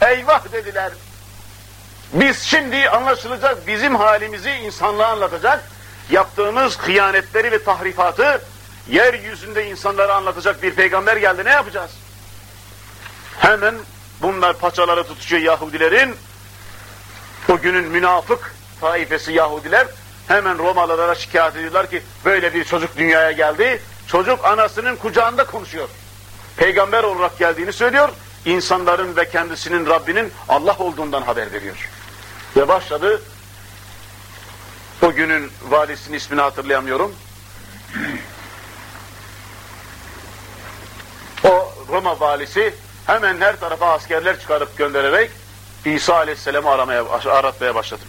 Eyvah dediler. Biz şimdi anlaşılacak bizim halimizi insanlığa anlatacak, yaptığımız hıyanetleri ve tahrifatı yeryüzünde insanlara anlatacak bir peygamber geldi. Ne yapacağız? Hemen bunlar paçaları tutuşuyor Yahudilerin. O günün münafık taifesi Yahudiler hemen Romalılara şikayet ediyorlar ki böyle bir çocuk dünyaya geldi. Çocuk anasının kucağında konuşuyor. Peygamber olarak geldiğini söylüyor. İnsanların ve kendisinin Rabbinin Allah olduğundan haber veriyor. Ve başladı. O günün valisinin ismini hatırlayamıyorum. O Roma valisi hemen her tarafa askerler çıkarıp göndererek İsa Aleyhisselam'ı aramaya, aratmaya başladı.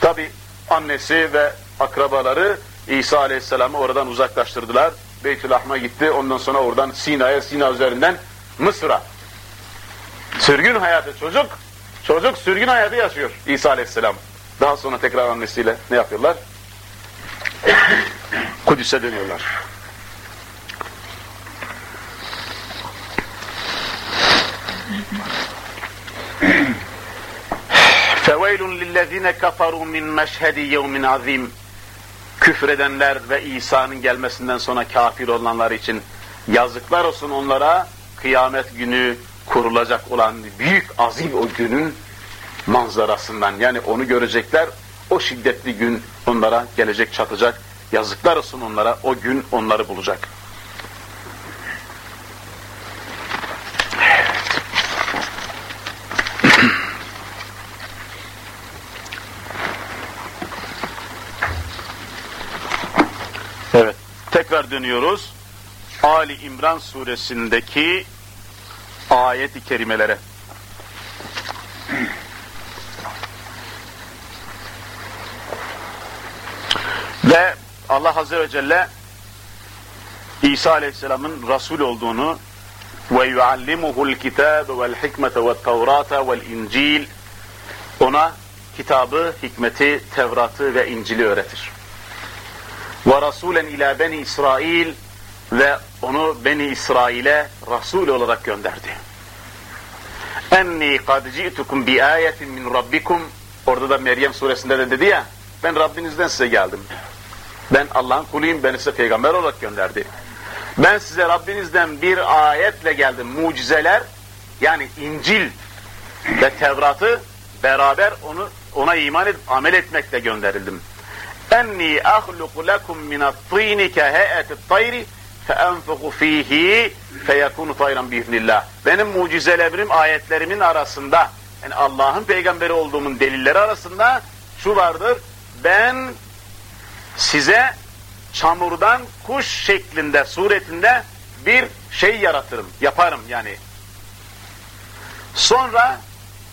Tabi annesi ve akrabaları İsa Aleyhisselam'ı oradan uzaklaştırdılar. Beytülahm'a gitti. Ondan sonra oradan Sina'ya, Sina üzerinden Mısır'a. Sürgün hayatı çocuk, Çocuk sürgün hayatı yaşıyor İsa aleyhisselam. Daha sonra tekrar annesiyle ne yapıyorlar? [COUGHS] Kudüs'e dönüyorlar. [COUGHS] Feveylun lillezine kafaru min meşhedi yevmin azim. Küfredenler ve İsa'nın gelmesinden sonra kafir olanlar için yazıklar olsun onlara kıyamet günü kurulacak olan büyük azim o günün manzarasından yani onu görecekler o şiddetli gün onlara gelecek çatacak yazıklar olsun onlara o gün onları bulacak. Evet. Tekrar dönüyoruz. Ali İmran suresindeki ayet-i kerimelere. Ve Allah Azze ve Celle İsa Aleyhisselam'ın Resul olduğunu ve yuallimuhul kitabe vel hikmete ve tevrata vel incil ona kitabı, hikmeti, Tevrat'ı ve İncil'i öğretir. Ve rasulen ila beni İsrail ve onu Beni İsrail'e Resul olarak gönderdi. Enni kad ci'tukum bi ayetin min rabbikum orada da Meryem suresinde de dedi ya ben Rabbinizden size geldim. Ben Allah'ın kuluyum, beni size peygamber olarak gönderdi. Ben size Rabbinizden bir ayetle geldim, mucizeler, yani İncil ve Tevrat'ı beraber onu ona iman edip amel etmekle gönderildim. Enni ahluku lekum minat-tîni kehâ'et-tayri feenfuku fihi feyekunu tayran biiznillah. Benim mucizelerimin, ayetlerimin arasında, yani Allah'ın peygamberi olduğumun delilleri arasında şu vardır. Ben size çamurdan kuş şeklinde, suretinde bir şey yaratırım, yaparım yani. Sonra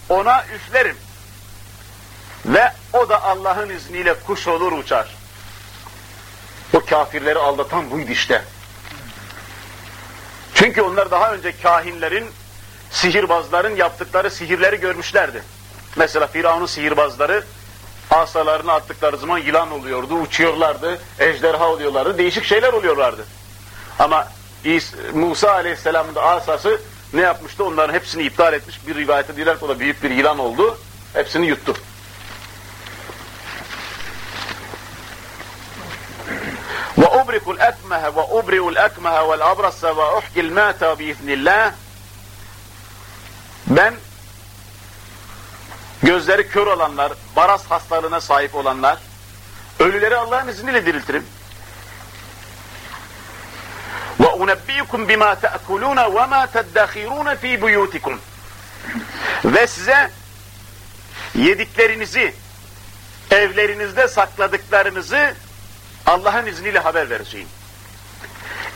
ona üflerim. Ve o da Allah'ın izniyle kuş olur uçar. O kafirleri aldatan buydu işte. Çünkü onlar daha önce kahinlerin, sihirbazların yaptıkları sihirleri görmüşlerdi. Mesela Firavun'un sihirbazları asalarını attıkları zaman yılan oluyordu, uçuyorlardı, ejderha oluyorlardı, değişik şeyler oluyorlardı. Ama Musa Aleyhisselam'ın da asası ne yapmıştı? Onların hepsini iptal etmiş. Bir rivayete diler o da büyük bir yılan oldu. Hepsini yuttu. وأبرك الأكمه وأبرئ الأكمه والأبرص وأحكي المات بإذن الله ben gözleri kör olanlar, baras hastalığına sahip olanlar, ölüleri Allah'ın izniyle diriltirim. Ve unebbiukum bima ta'kulun ve ma tedahirun fi buyutikum. Ve size yediklerinizi, evlerinizde sakladıklarınızı Allah'ın izniyle haber vereceğim.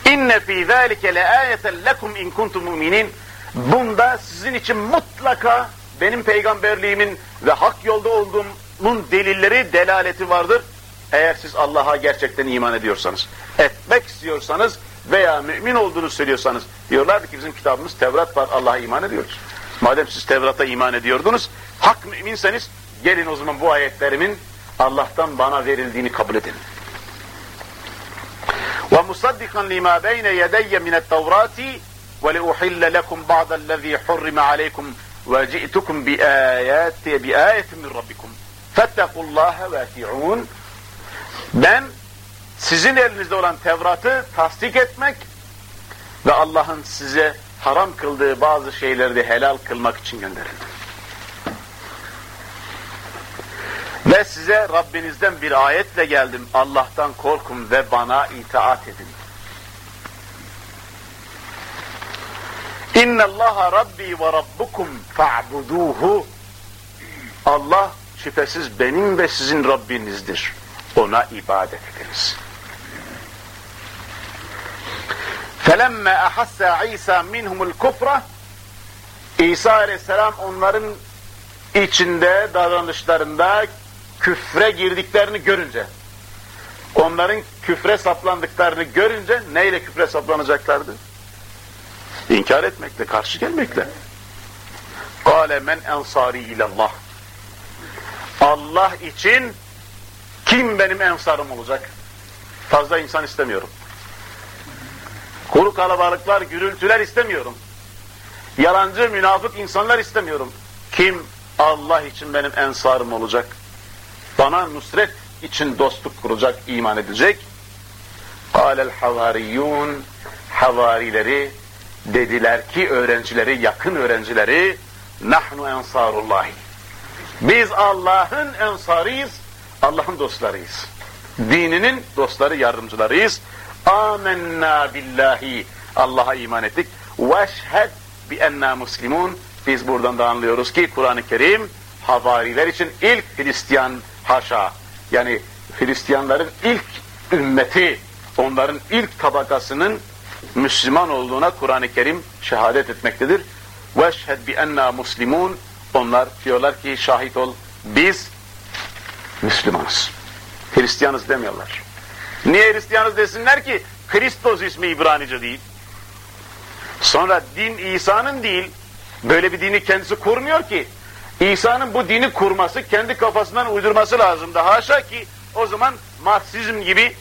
İnne fî zâlike le âyeten lekum in kuntum mu'minin. Bunda sizin için mutlaka benim peygamberliğimin ve hak yolda olduğumun delilleri, delaleti vardır. Eğer siz Allah'a gerçekten iman ediyorsanız, etmek istiyorsanız veya mümin olduğunu söylüyorsanız, diyorlardı ki bizim kitabımız Tevrat var, Allah'a iman ediyoruz. Madem siz Tevrat'a iman ediyordunuz, hak müminseniz gelin o zaman bu ayetlerimin Allah'tan bana verildiğini kabul edin. ومصدقا لما بين يدي من التوراة ولأحل لكم بعض الذي حرم عليكم وجئتكم بآيات بآية من ربكم فاتقوا الله واتعون ben sizin elinizde olan Tevrat'ı tasdik etmek ve Allah'ın size haram kıldığı bazı şeyleri de helal kılmak için gönderildim. Size Rabbinizden bir ayetle geldim. Allah'tan korkun ve bana itaat edin. İnna Allah Rabbi ve Rabbukum fa'buduhu. Allah şüphesiz benim ve sizin Rabbinizdir. Ona ibadet ediniz. Felemme ahassa İsa minhumul kufra İsa aleyhisselam onların içinde, davranışlarında küfre girdiklerini görünce, onların küfre saplandıklarını görünce neyle küfre saplanacaklardı? İnkar etmekle, karşı gelmekle. قَالَ مَنْ اَنْصَارِي اِلَى اللّٰهِ Allah için kim benim ensarım olacak? Fazla insan istemiyorum. Kuru kalabalıklar, gürültüler istemiyorum. Yalancı, münafık insanlar istemiyorum. Kim Allah için benim ensarım olacak? Bana nusret için dostluk kuracak, iman edecek. قَالَ الْحَوَارِيُّونَ Havarileri dediler ki öğrencileri, yakın öğrencileri nahnu ensarullahi. Biz Allah'ın ensarıyız, Allah'ın dostlarıyız. Dininin dostları, yardımcılarıyız. Amenna billahi. Allah'a iman ettik. Veşhed bi enna muslimun. Biz buradan da anlıyoruz ki Kur'an-ı Kerim havariler için ilk Hristiyan haşa. Yani Hristiyanların ilk ümmeti, onların ilk tabakasının Müslüman olduğuna Kur'an-ı Kerim şehadet etmektedir. Bi enna muslimun. Onlar diyorlar ki şahit ol biz Müslümanız. Hristiyanız demiyorlar. Niye Hristiyanız desinler ki? Kristos ismi İbranice değil. Sonra din İsa'nın değil. Böyle bir dini kendisi kurmuyor ki. İsa'nın bu dini kurması, kendi kafasından uydurması lazımdı. Haşa ki o zaman Marksizm gibi,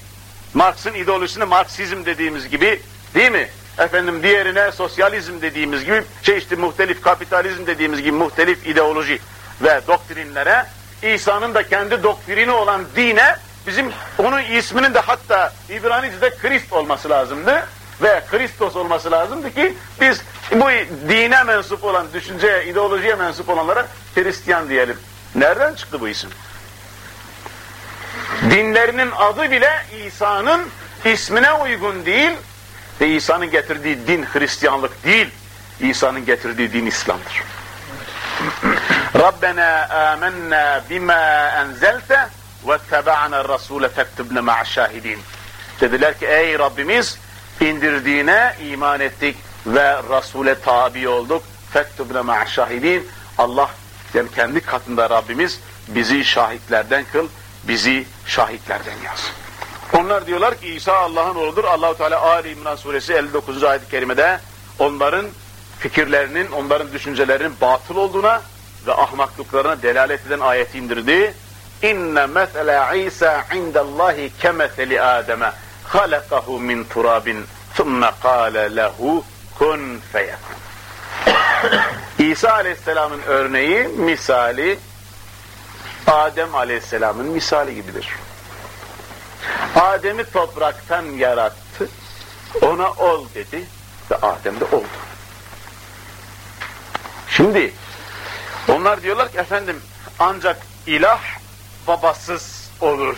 Marx'ın ideolojisine Marksizm dediğimiz gibi değil mi? Efendim diğerine sosyalizm dediğimiz gibi, şey işte muhtelif kapitalizm dediğimiz gibi muhtelif ideoloji ve doktrinlere, İsa'nın da kendi doktrini olan dine, bizim onun isminin de hatta İbranice'de Krist olması lazımdı ve Kristos olması lazımdı ki biz bu dine mensup olan, düşünceye, ideolojiye mensup olanlara Hristiyan diyelim. Nereden çıktı bu isim? Dinlerinin adı bile İsa'nın ismine uygun değil ve İsa'nın getirdiği din Hristiyanlık değil, İsa'nın getirdiği din İslam'dır. [CLEARS THROAT] Rabbena amennâ bima enzelte ve teba'na rasûle fektubne ma'a şahidin. Dediler ki ey Rabbimiz indirdiğine iman ettik ve Resul'e tabi olduk. Fektubne ma'şahidin. Allah yani kendi katında Rabbimiz bizi şahitlerden kıl, bizi şahitlerden yaz. Onlar diyorlar ki İsa Allah'ın oğludur. Allahu Teala Ali İmran suresi 59. ayet-i kerimede onların fikirlerinin, onların düşüncelerinin batıl olduğuna ve ahmaklıklarına delalet eden ayeti indirdi. İnne mesele İsa indallahi kemeseli Adem'e halakahu min turabin thumme kâle lehu kun. İsa Aleyhisselam'ın örneği, misali Adem Aleyhisselam'ın misali gibidir. Adem'i topraktan yarattı, ona ol dedi ve Adem de oldu. Şimdi onlar diyorlar ki efendim ancak ilah babasız olur.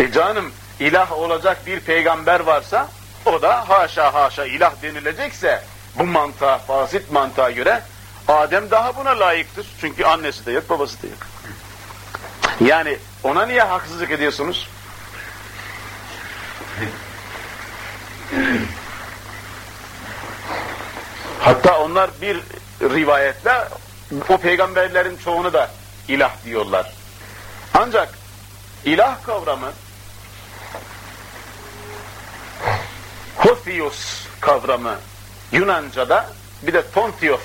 E canım ilah olacak bir peygamber varsa o da haşa haşa ilah denilecekse bu mantığa, fasit mantığa göre Adem daha buna layıktır. Çünkü annesi de yok, babası da yok. Yani ona niye haksızlık ediyorsunuz? Hatta onlar bir rivayetle o peygamberlerin çoğunu da ilah diyorlar. Ancak ilah kavramı Hothios kavramı Yunanca'da bir de Tontios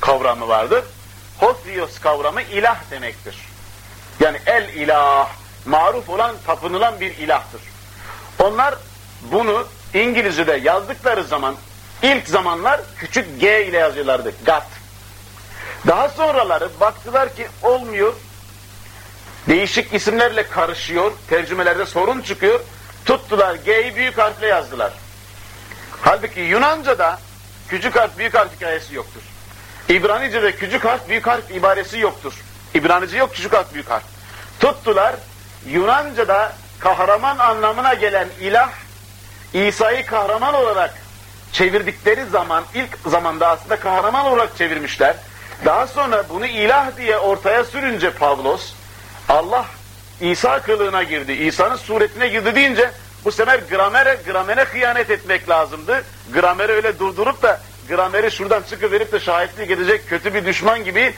kavramı vardır. Hothios kavramı ilah demektir. Yani el ilah, maruf olan, tapınılan bir ilahtır. Onlar bunu İngilizce'de yazdıkları zaman ilk zamanlar küçük G ile yazıyorlardı. God. Daha sonraları baktılar ki olmuyor. Değişik isimlerle karışıyor. Tercümelerde sorun çıkıyor. Tuttular G'yi büyük harfle yazdılar. Halbuki Yunanca'da küçük harf büyük harf hikayesi yoktur. İbranice'de küçük harf büyük harf ibaresi yoktur. İbranice yok küçük harf büyük harf. Tuttular Yunanca'da kahraman anlamına gelen ilah İsa'yı kahraman olarak çevirdikleri zaman ilk zamanda aslında kahraman olarak çevirmişler. Daha sonra bunu ilah diye ortaya sürünce Pavlos Allah İsa kılığına girdi, İsa'nın suretine girdi deyince bu sefer gramere, gramere hıyanet etmek lazımdı. Grameri öyle durdurup da grameri şuradan çıkıverip de şahitlik edecek kötü bir düşman gibi,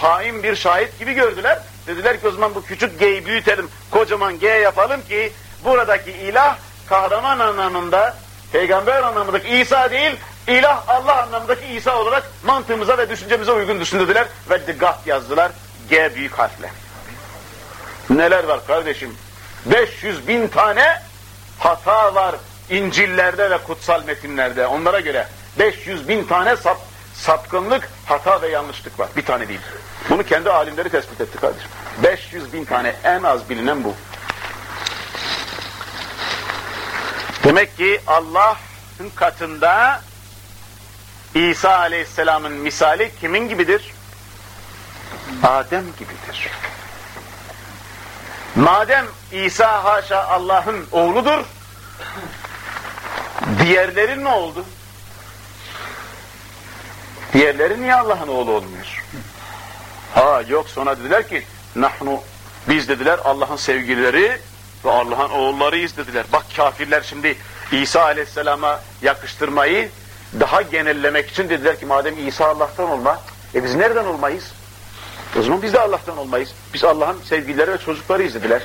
hain bir şahit gibi gördüler. Dediler ki o zaman bu küçük G'yi büyütelim, kocaman G yapalım ki buradaki ilah kahraman anlamında, peygamber anlamındaki İsa değil, ilah Allah anlamındaki İsa olarak mantığımıza ve düşüncemize uygun düşündüler ve God yazdılar G büyük harfle. Neler var kardeşim? 500 bin tane hata var İncil'lerde ve kutsal metinlerde. Onlara göre 500 bin tane sap, sapkınlık, hata ve yanlışlık var. Bir tane değil. Bunu kendi alimleri tespit etti kardeşim. 500 bin tane en az bilinen bu. Demek ki Allah'ın katında İsa Aleyhisselam'ın misali kimin gibidir? Adem gibidir. Madem İsa haşa Allah'ın oğludur, diğerleri ne oldu? Diğerleri niye Allah'ın oğlu olmuyor? Ha yok sonra dediler ki nahnu biz dediler Allah'ın sevgilileri ve Allah'ın oğullarıyız dediler. Bak kafirler şimdi İsa aleyhisselama yakıştırmayı daha genellemek için dediler ki madem İsa Allah'tan olma, e biz nereden olmayız? O zaman biz de Allah'tan olmayız. Biz Allah'ın sevgilileri ve çocuklarıyız dediler.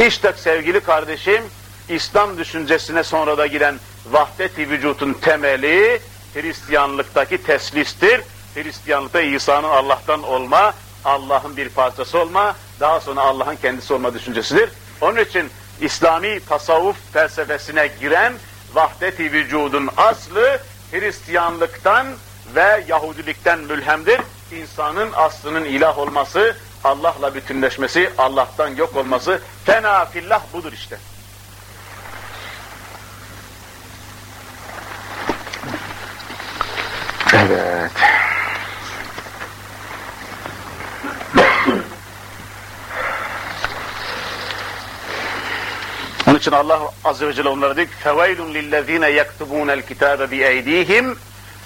İşte sevgili kardeşim, İslam düşüncesine sonra da giren vahdet-i vücutun temeli Hristiyanlıktaki teslistir. Hristiyanlıkta İsa'nın Allah'tan olma, Allah'ın bir parçası olma, daha sonra Allah'ın kendisi olma düşüncesidir. Onun için İslami tasavvuf felsefesine giren vahdet-i vücudun aslı Hristiyanlıktan ve Yahudilikten mülhemdir İnsanın aslının ilah olması, Allah'la bütünleşmesi, Allah'tan yok olması, fena fillah budur işte. Evet. Onun için Allah Azze ve Celle onlara diyor ki فَوَيْلٌ لِلَّذ۪ينَ يَكْتُبُونَ الْكِتَابَ بِاَيْد۪يهِمْ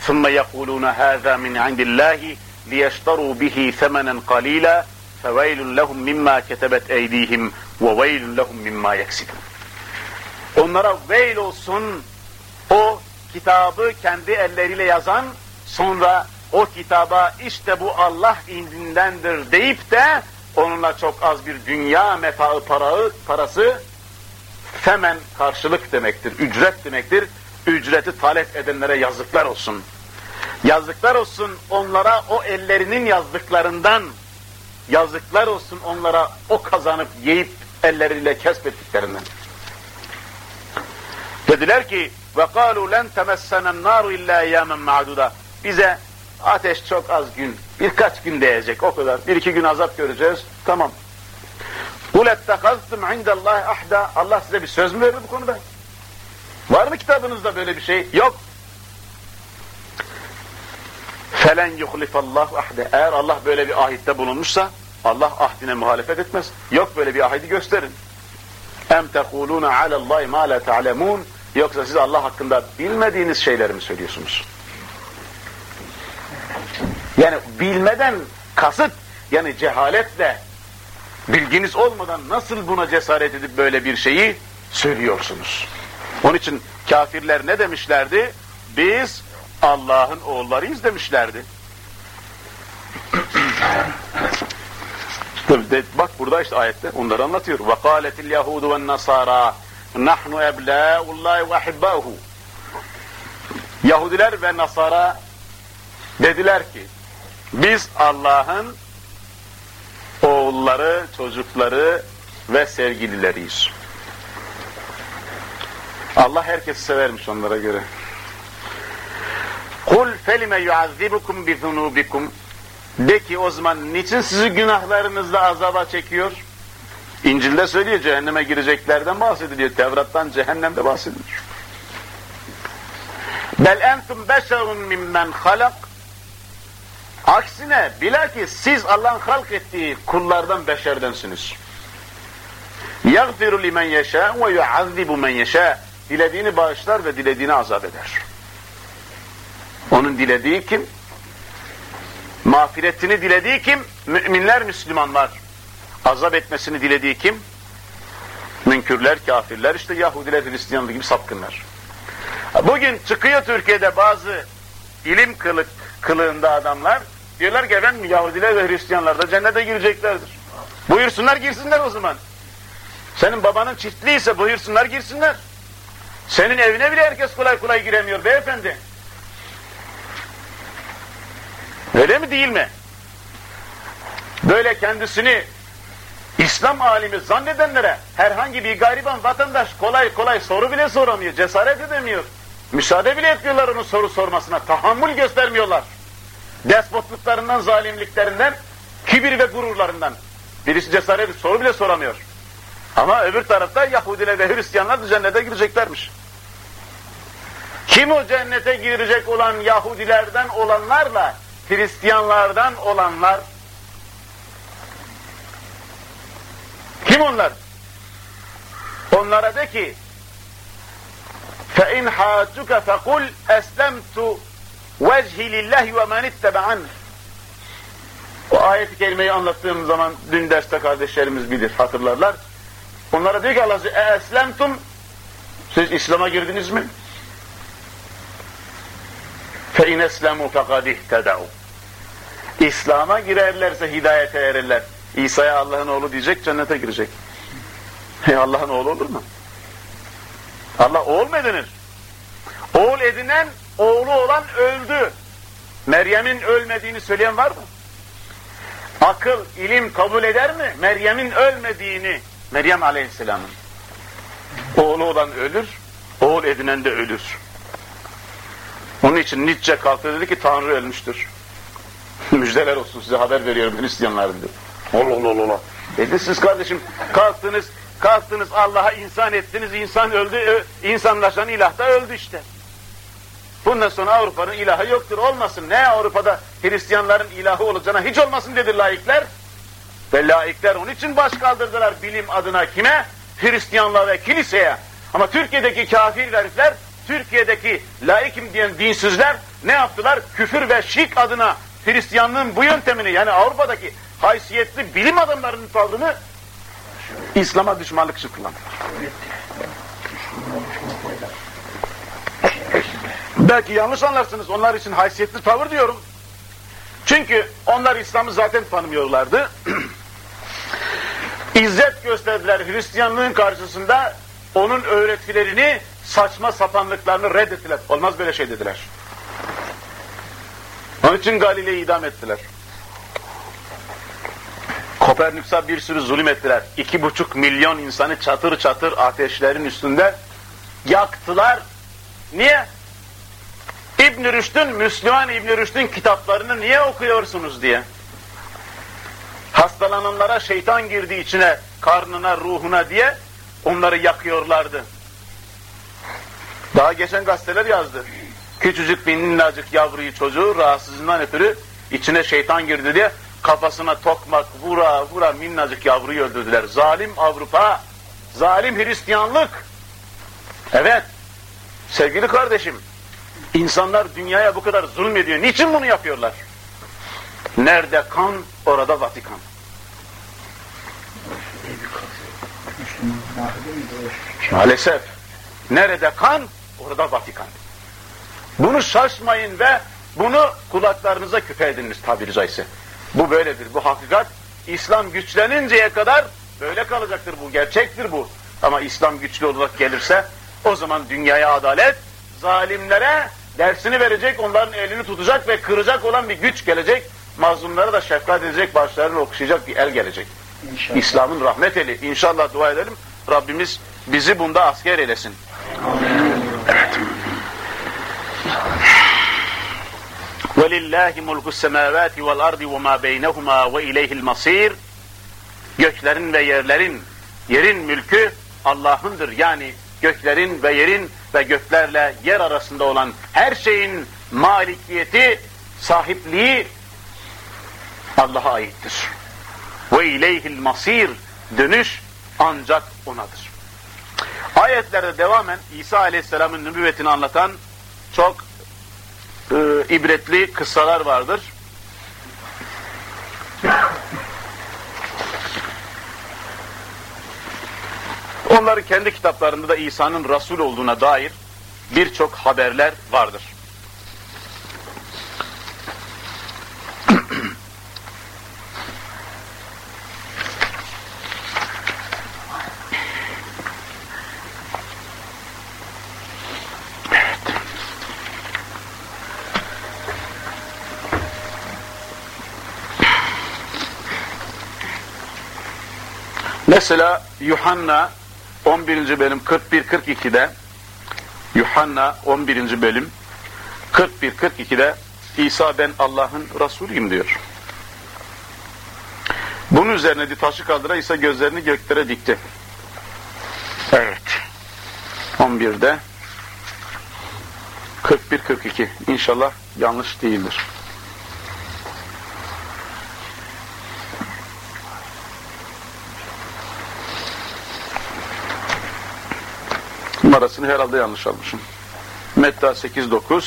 ثُمَّ يَقُولُونَ هَذَا مِنْ عِنْدِ اللّٰهِ لِيَشْتَرُوا بِهِ ثَمَنًا قَلِيلًا فَوَيْلٌ لَهُمْ مِمَّا كَتَبَتْ اَيْد۪يهِمْ وَوَيْلٌ لَهُمْ مِمَّا يَكْسِبُونَ Onlara veil olsun o kitabı kendi elleriyle yazan sonra o kitaba işte bu Allah indindendir deyip de onunla çok az bir dünya metaı parağı, parası femen karşılık demektir, ücret demektir. Ücreti talep edenlere yazıklar olsun. Yazıklar olsun onlara o ellerinin yazdıklarından, yazıklar olsun onlara o kazanıp yiyip elleriyle kesbettiklerinden. Dediler ki kalu len temessenen naru illa eyyamen ma'duda. Bize ateş çok az gün, birkaç gün değecek o kadar. Bir iki gün azap göreceğiz. Tamam. Kul ettekaztum indallahi ahda. Allah size bir söz mü verdi bu konuda? Var mı kitabınızda böyle bir şey? Yok. Felen yuhlifallahu ahde. Eğer Allah böyle bir ahitte bulunmuşsa Allah ahdine muhalefet etmez. Yok böyle bir ahidi gösterin. Em tekuluna alallahi ma la ta'lemun. Yoksa siz Allah hakkında bilmediğiniz şeyleri mi söylüyorsunuz? Yani bilmeden kasıt yani cehaletle bilginiz olmadan nasıl buna cesaret edip böyle bir şeyi söylüyorsunuz? Onun için kafirler ne demişlerdi? Biz Allah'ın oğullarıyız demişlerdi. Bak burada işte ayette onları anlatıyor. وَقَالَتِ الْيَهُودُ وَالنَّصَارَى نَحْنُ اَبْلَاءُ اللّٰهِ وَحِبَّاهُ Yahudiler ve Nasara dediler ki biz Allah'ın oğulları, çocukları ve sevgilileriyiz. Allah herkesi severmiş onlara göre. Kul felime yuazzibukum bi zunubikum. De ki o zaman niçin sizi günahlarınızla azaba çekiyor? İncil'de söylüyor cehenneme gireceklerden bahsediliyor. Tevrat'tan cehennemde bahsediliyor. Bel entum beşerun mimmen halak. Aksine bilakis siz Allah'ın halk ettiği kullardan beşerdensiniz. يَغْفِرُ لِمَنْ يَشَاءُ وَيُعَذِّبُ مَنْ يَشَاءُ Dilediğini bağışlar ve dilediğini azap eder. Onun dilediği kim? Mağfiretini dilediği kim? Müminler, Müslümanlar. Azap etmesini dilediği kim? Münkürler, kafirler, işte Yahudiler, Hristiyanlar gibi sapkınlar. Bugün çıkıyor Türkiye'de bazı ilim kılık, kılığında adamlar, diyorlar ki efendim Yahudiler ve Hristiyanlar da cennete gireceklerdir. Buyursunlar girsinler o zaman. Senin babanın çiftliyse buyursunlar girsinler. Senin evine bile herkes kolay kolay giremiyor beyefendi. Öyle mi değil mi? Böyle kendisini İslam alimi zannedenlere herhangi bir gariban vatandaş kolay kolay soru bile soramıyor, cesaret edemiyor. Müsaade bile etmiyorlar onun soru sormasına, tahammül göstermiyorlar. Despotluklarından, zalimliklerinden, kibir ve gururlarından. Birisi cesaret soru bile soramıyor. Ama öbür tarafta Yahudiler ve Hristiyanlar cennete gireceklermiş. Kim o cennete girecek olan Yahudilerden olanlarla Hristiyanlardan olanlar kim onlar? Onlara de ki فَاِنْ حَاجُّكَ فَقُلْ اَسْلَمْتُ وَجْهِ لِلّٰهِ وَمَنِ اتَّبَعَنْ O ayet-i kerimeyi anlattığım zaman dün derste kardeşlerimiz bilir, hatırlarlar. Onlara diyor ki Allah size eslemtum siz İslam'a girdiniz mi? فَاِنْ اَسْلَمُوا فَقَدْ اِهْتَدَعُوا İslam'a girerlerse hidayete erirler. İsa'ya Allah'ın oğlu diyecek, cennete girecek. E Allah'ın oğlu olur mu? Allah oğul mu edinir? Oğul edinen, oğlu olan öldü. Meryem'in ölmediğini söyleyen var mı? Akıl, ilim kabul eder mi? Meryem'in ölmediğini, Meryem Aleyhisselam'ın. Oğlu olan ölür, oğul edinen de ölür. Onun için Nietzsche kalktı dedi ki Tanrı ölmüştür. [LAUGHS] Müjdeler olsun size haber veriyorum Hristiyanlar dedi. Allah Allah Allah. Dedi siz kardeşim kalktınız, kalktınız Allah'a insan ettiniz, insan öldü, insanlaşan ilah da öldü işte. Bundan sonra Avrupa'nın ilahı yoktur, olmasın. Ne Avrupa'da Hristiyanların ilahı olacağına hiç olmasın dedi laikler. Ve laikler onun için baş kaldırdılar bilim adına kime? Hristiyanlığa ve kiliseye. Ama Türkiye'deki kafir herifler, Türkiye'deki laikim diyen dinsizler ne yaptılar? Küfür ve şirk adına Hristiyanlığın bu yöntemini yani Avrupa'daki haysiyetli bilim adamlarının tavrını İslam'a düşmanlık için kullandılar. Belki yanlış anlarsınız. Onlar için haysiyetli tavır diyorum. Çünkü onlar İslam'ı zaten tanımıyorlardı. [CLEARS THROAT] İzzet gösterdiler Hristiyanlığın karşısında onun öğretilerini saçma sapanlıklarını reddettiler. Olmaz böyle şey dediler. Onun için Galile'yi idam ettiler. Kopernikus'a bir sürü zulüm ettiler. İki buçuk milyon insanı çatır çatır ateşlerin üstünde yaktılar. Niye? İbn Rüşd'ün, Müslüman İbn Rüşd'ün kitaplarını niye okuyorsunuz diye. Hastalananlara şeytan girdi içine, karnına, ruhuna diye onları yakıyorlardı. Daha geçen gazeteler yazdı. Küçücük minnacık yavruyu çocuğu rahatsızlığından ötürü içine şeytan girdi diye kafasına tokmak vura vura minnacık yavruyu öldürdüler. Zalim Avrupa, zalim Hristiyanlık. Evet, sevgili kardeşim, insanlar dünyaya bu kadar zulmediyor. Niçin bunu yapıyorlar? Nerede kan, orada Vatikan. Maalesef. Nerede kan, orada Vatikan. Bunu şaşmayın ve bunu kulaklarınıza küpe ediniz tabiri caizse. Bu böyledir, bu hakikat. İslam güçleninceye kadar böyle kalacaktır bu, gerçektir bu. Ama İslam güçlü olarak gelirse o zaman dünyaya adalet, zalimlere dersini verecek, onların elini tutacak ve kıracak olan bir güç gelecek. Mazlumlara da şefkat edecek, başlarını okşayacak bir el gelecek. İslam'ın rahmet eli. İnşallah dua edelim. Rabbimiz bizi bunda asker eylesin. Evet. وَلِلَّهِ مُلْكُ السَّمَاوَاتِ وَالْاَرْضِ وَمَا بَيْنَهُمَا وَاِلَيْهِ الْمَصِيرِ Göklerin ve yerlerin, yerin mülkü Allah'ındır. Yani göklerin ve yerin ve göklerle yer arasında olan her şeyin malikiyeti, sahipliği Allah'a aittir. Ve ileyhil masir dönüş ancak onadır. Ayetlerde devamen İsa Aleyhisselam'ın nübüvvetini anlatan çok e, ibretli kıssalar vardır. Onların kendi kitaplarında da İsa'nın Resul olduğuna dair birçok haberler vardır. Mesela Yuhanna 11. bölüm 41-42'de Yuhanna 11. bölüm 41-42'de İsa ben Allah'ın Resulüyüm diyor. Bunun üzerine taşı kaldıra İsa gözlerini göklere dikti. Evet. 11'de 41-42 İnşallah yanlış değildir. Numarasını herhalde yanlış almışım. Metta 8-9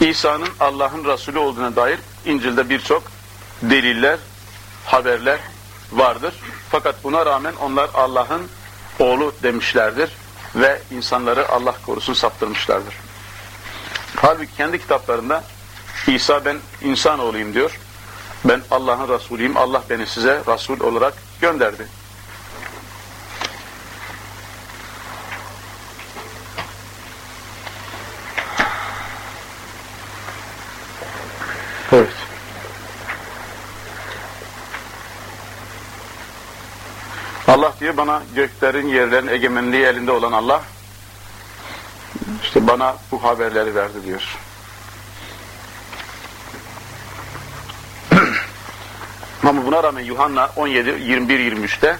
İsa'nın Allah'ın Resulü olduğuna dair İncil'de birçok deliller, haberler vardır. Fakat buna rağmen onlar Allah'ın oğlu demişlerdir ve insanları Allah korusun saptırmışlardır. Halbuki kendi kitaplarında İsa ben insan olayım diyor. Ben Allah'ın Resulüyüm. Allah beni size Resul olarak gönderdi. Evet. Allah diyor bana göklerin yerlerin egemenliği elinde olan Allah işte bana bu haberleri verdi diyor. [CLEARS THROAT] Ama buna rağmen Yuhanna 17 21 23'te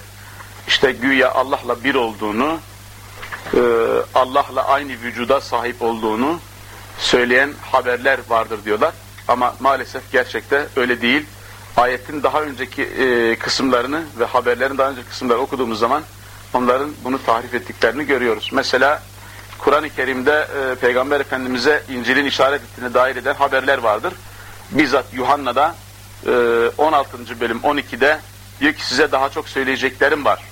işte güya Allah'la bir olduğunu e, Allah'la aynı vücuda sahip olduğunu söyleyen haberler vardır diyorlar. Ama maalesef gerçekte öyle değil. Ayetin daha önceki e, kısımlarını ve haberlerin daha önceki kısımları okuduğumuz zaman onların bunu tahrif ettiklerini görüyoruz. Mesela Kur'an-ı Kerim'de e, Peygamber Efendimiz'e İncil'in işaret ettiğine dair eden haberler vardır. Bizzat Yuhanna'da e, 16. bölüm 12'de diyor ki size daha çok söyleyeceklerim var.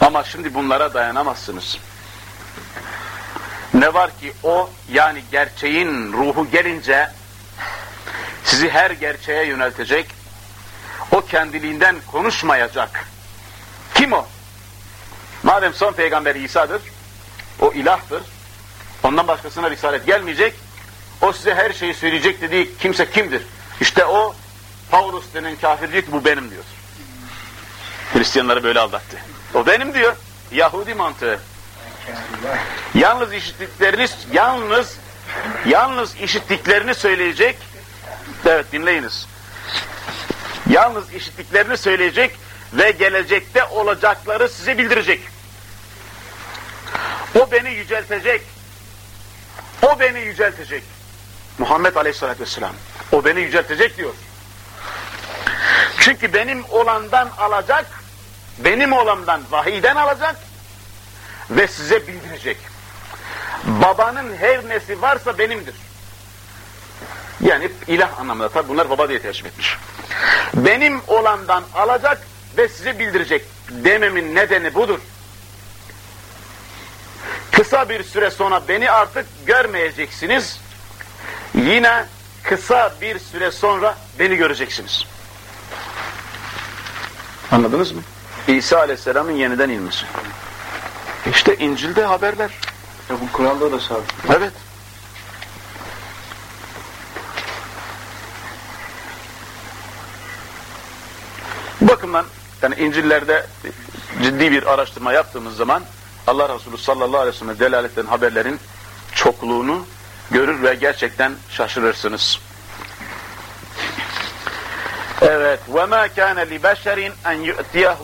Ama şimdi bunlara dayanamazsınız. Ne var ki o yani gerçeğin ruhu gelince sizi her gerçeğe yöneltecek. O kendiliğinden konuşmayacak. Kim o? Madem son peygamber İsa'dır, o ilahtır. Ondan başkasına risalet gelmeyecek. O size her şeyi söyleyecek dediği kimse kimdir? İşte o Paulus denen kafir diyor ki bu benim diyor. Hristiyanları böyle aldattı. O benim diyor. Yahudi mantığı. Yalnız işittiklerini yalnız yalnız işittiklerini söyleyecek. Evet dinleyiniz. Yalnız işittiklerini söyleyecek ve gelecekte olacakları size bildirecek. O beni yüceltecek. O beni yüceltecek. Muhammed Aleyhisselatü Vesselam. O beni yüceltecek diyor. Çünkü benim olandan alacak, benim olandan vahiyden alacak ve size bildirecek. Babanın her nesi varsa benimdir. Yani ilah anlamında tabi bunlar baba diye tercih etmiş. Benim olandan alacak ve size bildirecek dememin nedeni budur. Kısa bir süre sonra beni artık görmeyeceksiniz. Yine kısa bir süre sonra beni göreceksiniz. Anladınız mı? İsa Aleyhisselam'ın yeniden inmesi. İşte İncil'de haberler. Ya bu Kur'an'da da sabit. Evet. Bu bakımdan yani İncil'lerde ciddi bir araştırma yaptığımız zaman Allah Resulü sallallahu aleyhi ve sellem delaletlerin haberlerin çokluğunu görür ve gerçekten şaşırırsınız. Evet. وَمَا كَانَ لِبَشَرٍ اَنْ يُؤْتِيَهُ